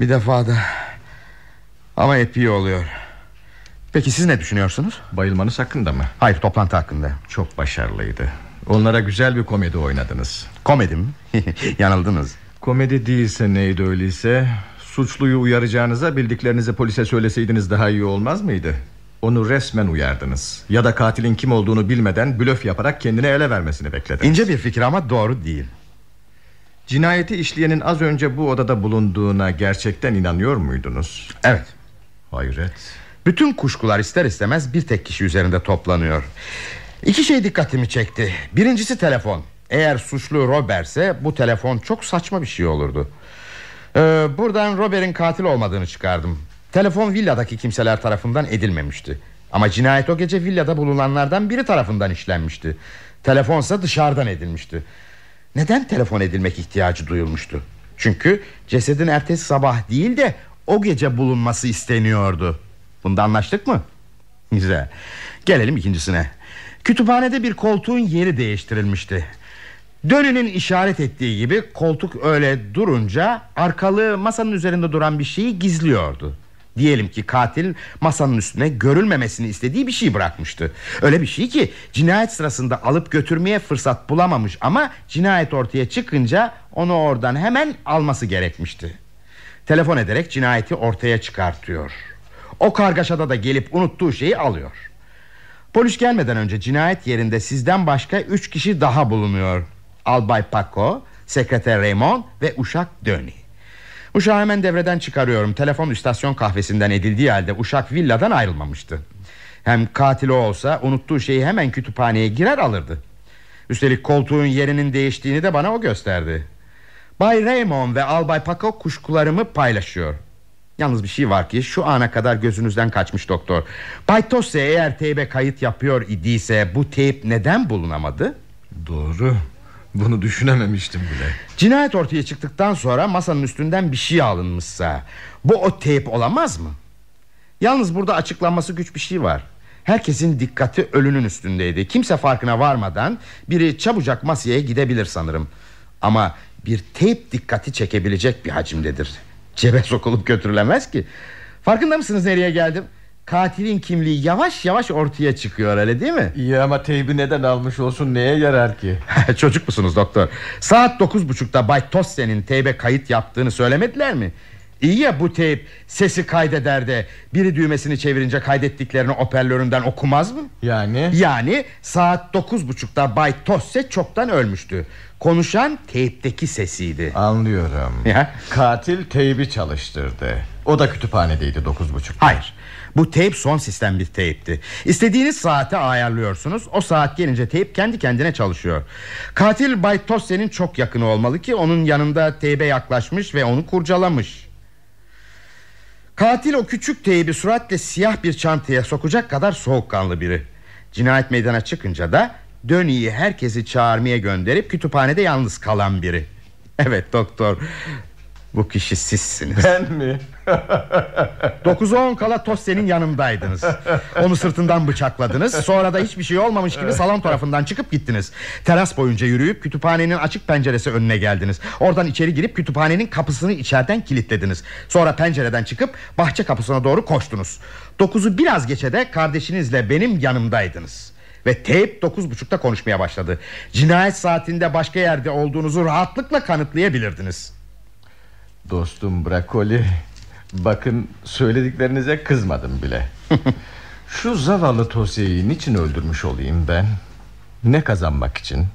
bir defa da. Ama epey oluyor. Peki siz ne düşünüyorsunuz? Bayılmanız hakkında mı? Hayır toplantı hakkında. Çok başarılıydı. Onlara güzel bir komedi oynadınız. Komedi mi? Yanıldınız. Komedi değilse neydi öyleyse? Suçluyu uyaracağınıza bildiklerinizi polise söyleseydiniz daha iyi olmaz mıydı? Onu resmen uyardınız. Ya da katilin kim olduğunu bilmeden blöf yaparak kendini ele vermesini beklediniz. İnce bir fikir ama doğru değil. Cinayeti işleyenin az önce bu odada bulunduğuna gerçekten inanıyor muydunuz? Evet. Hayret. Bütün kuşkular ister istemez bir tek kişi üzerinde toplanıyor. İki şey dikkatimi çekti. Birincisi telefon. Eğer suçlu Robert'se bu telefon çok saçma bir şey olurdu. Ee, buradan Robert'in katil olmadığını çıkardım. Telefon villadaki kimseler tarafından edilmemişti. Ama cinayet o gece villada bulunanlardan biri tarafından işlenmişti. Telefonsa dışarıdan edilmişti. Neden telefon edilmek ihtiyacı duyulmuştu? Çünkü cesedin ertesi sabah değil de o gece bulunması isteniyordu. Bunda anlaştık mı? Güzel. Gelelim ikincisine. Kütüphanede bir koltuğun yeri değiştirilmişti. Dönünün işaret ettiği gibi koltuk öyle durunca arkalığı masanın üzerinde duran bir şeyi gizliyordu. Diyelim ki katil masanın üstüne görülmemesini istediği bir şey bırakmıştı. Öyle bir şey ki cinayet sırasında alıp götürmeye fırsat bulamamış ama cinayet ortaya çıkınca onu oradan hemen alması gerekmişti. Telefon ederek cinayeti ortaya çıkartıyor. O kargaşada da gelip unuttuğu şeyi alıyor. Polis gelmeden önce cinayet yerinde sizden başka üç kişi daha bulunuyor. Albay Paco, sekreter Raymond ve uşak Döni. Uşağı hemen devreden çıkarıyorum. Telefon istasyon kahvesinden edildiği halde uşak villadan ayrılmamıştı. Hem katil o olsa unuttuğu şeyi hemen kütüphaneye girer alırdı. Üstelik koltuğun yerinin değiştiğini de bana o gösterdi. Bay Raymond ve Albay Paco kuşkularımı paylaşıyor. Yalnız bir şey var ki şu ana kadar gözünüzden kaçmış doktor. Bay Tosse eğer teybe kayıt yapıyor idiyse bu teyp neden bulunamadı? Doğru. Bunu düşünememiştim bile. Cinayet ortaya çıktıktan sonra masanın üstünden bir şey alınmışsa bu o teyp olamaz mı? Yalnız burada açıklanması güç bir şey var. Herkesin dikkati ölünün üstündeydi. Kimse farkına varmadan biri çabucak masaya gidebilir sanırım. Ama bir teyp dikkati çekebilecek bir hacimdedir. Cebe sokulup götürülemez ki. Farkında mısınız nereye geldim? Katilin kimliği yavaş yavaş ortaya çıkıyor öyle değil mi? İyi ama teybi neden almış olsun neye yarar ki? Çocuk musunuz doktor? Saat dokuz buçukta Bay Tossen'in teybe kayıt yaptığını söylemediler mi? İyi ya bu teyp sesi kaydeder de biri düğmesini çevirince kaydettiklerini hoparlöründen okumaz mı? Yani? Yani saat dokuz buçukta Bay Tosse çoktan ölmüştü. Konuşan teypteki sesiydi. Anlıyorum. Ya? Katil teybi çalıştırdı. O da kütüphanedeydi dokuz buçuk. Hayır. Bu teyp son sistem bir teypti. İstediğiniz saate ayarlıyorsunuz. O saat gelince teyp kendi kendine çalışıyor. Katil Bay Tosse'nin çok yakını olmalı ki onun yanında teybe yaklaşmış ve onu kurcalamış. Katil o küçük teybi süratle siyah bir çantaya sokacak kadar soğukkanlı biri. Cinayet meydana çıkınca da Döni'yi herkesi çağırmaya gönderip kütüphanede yalnız kalan biri. Evet doktor. Bu kişi sizsiniz. Ben mi? 9'a 10 kala Tosse'nin yanındaydınız. Onu sırtından bıçakladınız. Sonra da hiçbir şey olmamış gibi salon tarafından çıkıp gittiniz. Teras boyunca yürüyüp kütüphanenin açık penceresi önüne geldiniz. Oradan içeri girip kütüphanenin kapısını içeriden kilitlediniz. Sonra pencereden çıkıp bahçe kapısına doğru koştunuz. 9'u biraz geçe de kardeşinizle benim yanımdaydınız. Ve teyp dokuz buçukta konuşmaya başladı. Cinayet saatinde başka yerde olduğunuzu rahatlıkla kanıtlayabilirdiniz. Dostum Brakoli Bakın söylediklerinize kızmadım bile. Şu zavallı Tosya'yı niçin öldürmüş olayım ben? Ne kazanmak için?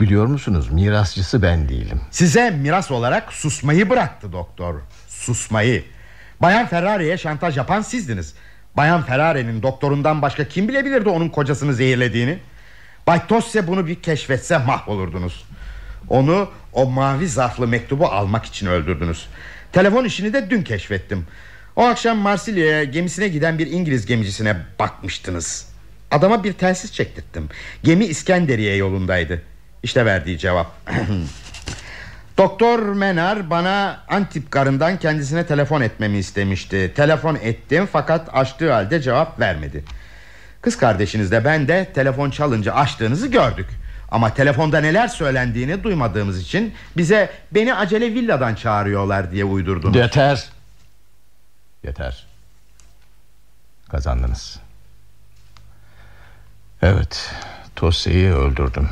Biliyor musunuz mirasçısı ben değilim. Size miras olarak susmayı bıraktı doktor. Susmayı. Bayan Ferrari'ye şantaj yapan sizdiniz. Bayan Ferrari'nin doktorundan başka kim bilebilirdi onun kocasını zehirlediğini? Bay Tosse bunu bir keşfetse mahvolurdunuz. Onu o mavi zarflı mektubu almak için öldürdünüz. Telefon işini de dün keşfettim. O akşam Marsilya'ya gemisine giden bir İngiliz gemicisine bakmıştınız. Adama bir telsiz çektirttim. Gemi İskenderiye yolundaydı. İşte verdiği cevap. Doktor Menar bana Antip garından kendisine telefon etmemi istemişti. Telefon ettim fakat açtığı halde cevap vermedi. Kız kardeşiniz de ben de telefon çalınca açtığınızı gördük ama telefonda neler söylendiğini duymadığımız için bize beni acele villadan çağırıyorlar diye uydurdunuz. Yeter. Yeter. Kazandınız. Evet, Tosya'yı öldürdüm.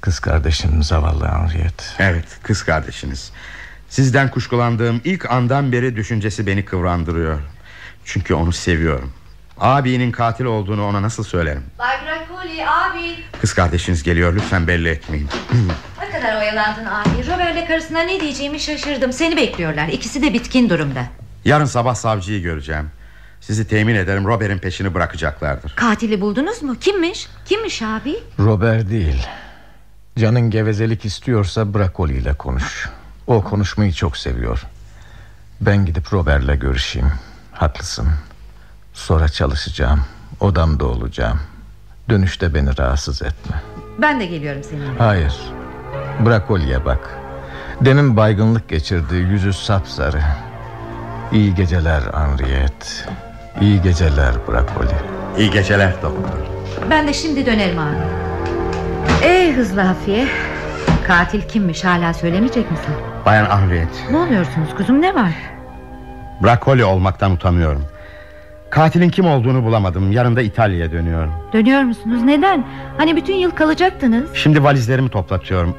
Kız kardeşim zavallı Henriette. Evet, kız kardeşiniz. Sizden kuşkulandığım ilk andan beri düşüncesi beni kıvrandırıyor. Çünkü onu seviyorum. Abinin katil olduğunu ona nasıl söylerim? Bay Brakoli abi. Kız kardeşiniz geliyor lütfen belli etmeyin. Ne kadar oyalandın abi. Robert'le karısına ne diyeceğimi şaşırdım. Seni bekliyorlar. İkisi de bitkin durumda. Yarın sabah savcıyı göreceğim. Sizi temin ederim Robert'in peşini bırakacaklardır. Katili buldunuz mu? Kimmiş? Kimmiş abi? Robert değil. Canın gevezelik istiyorsa Brakoli ile konuş. O konuşmayı çok seviyor. Ben gidip Robert'le görüşeyim. Haklısın. Sonra çalışacağım. Odamda olacağım. Dönüşte beni rahatsız etme. Ben de geliyorum seninle. Hayır. Brakoli'ye bak. Demin baygınlık geçirdi. Yüzü sapsarı. İyi geceler Henriette. İyi geceler Brakoli. İyi geceler doktor. Ben de şimdi dönerim abi. Ey hızlı Hafiye. Katil kimmiş hala söylemeyecek misin? Bayan Henriette. Ne oluyorsunuz kuzum ne var? Brakoli olmaktan utanıyorum. Katilin kim olduğunu bulamadım. Yarın da İtalya'ya dönüyorum. Dönüyor musunuz? Neden? Hani bütün yıl kalacaktınız. Şimdi valizlerimi toplatıyorum.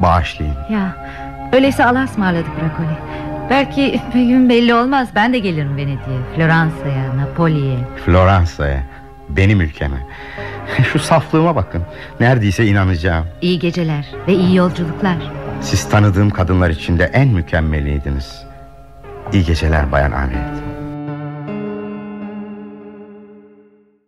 Bağışlayın. Ya öyleyse Allah'a ısmarladık Brakoli. Belki bir gün belli olmaz. Ben de gelirim Venedik'e, Floransa'ya, Napoli'ye. Floransa'ya. Benim ülkeme. Şu saflığıma bakın. Neredeyse inanacağım. İyi geceler ve iyi yolculuklar. Siz tanıdığım kadınlar içinde en mükemmeliydiniz. İyi geceler Bayan Henriette.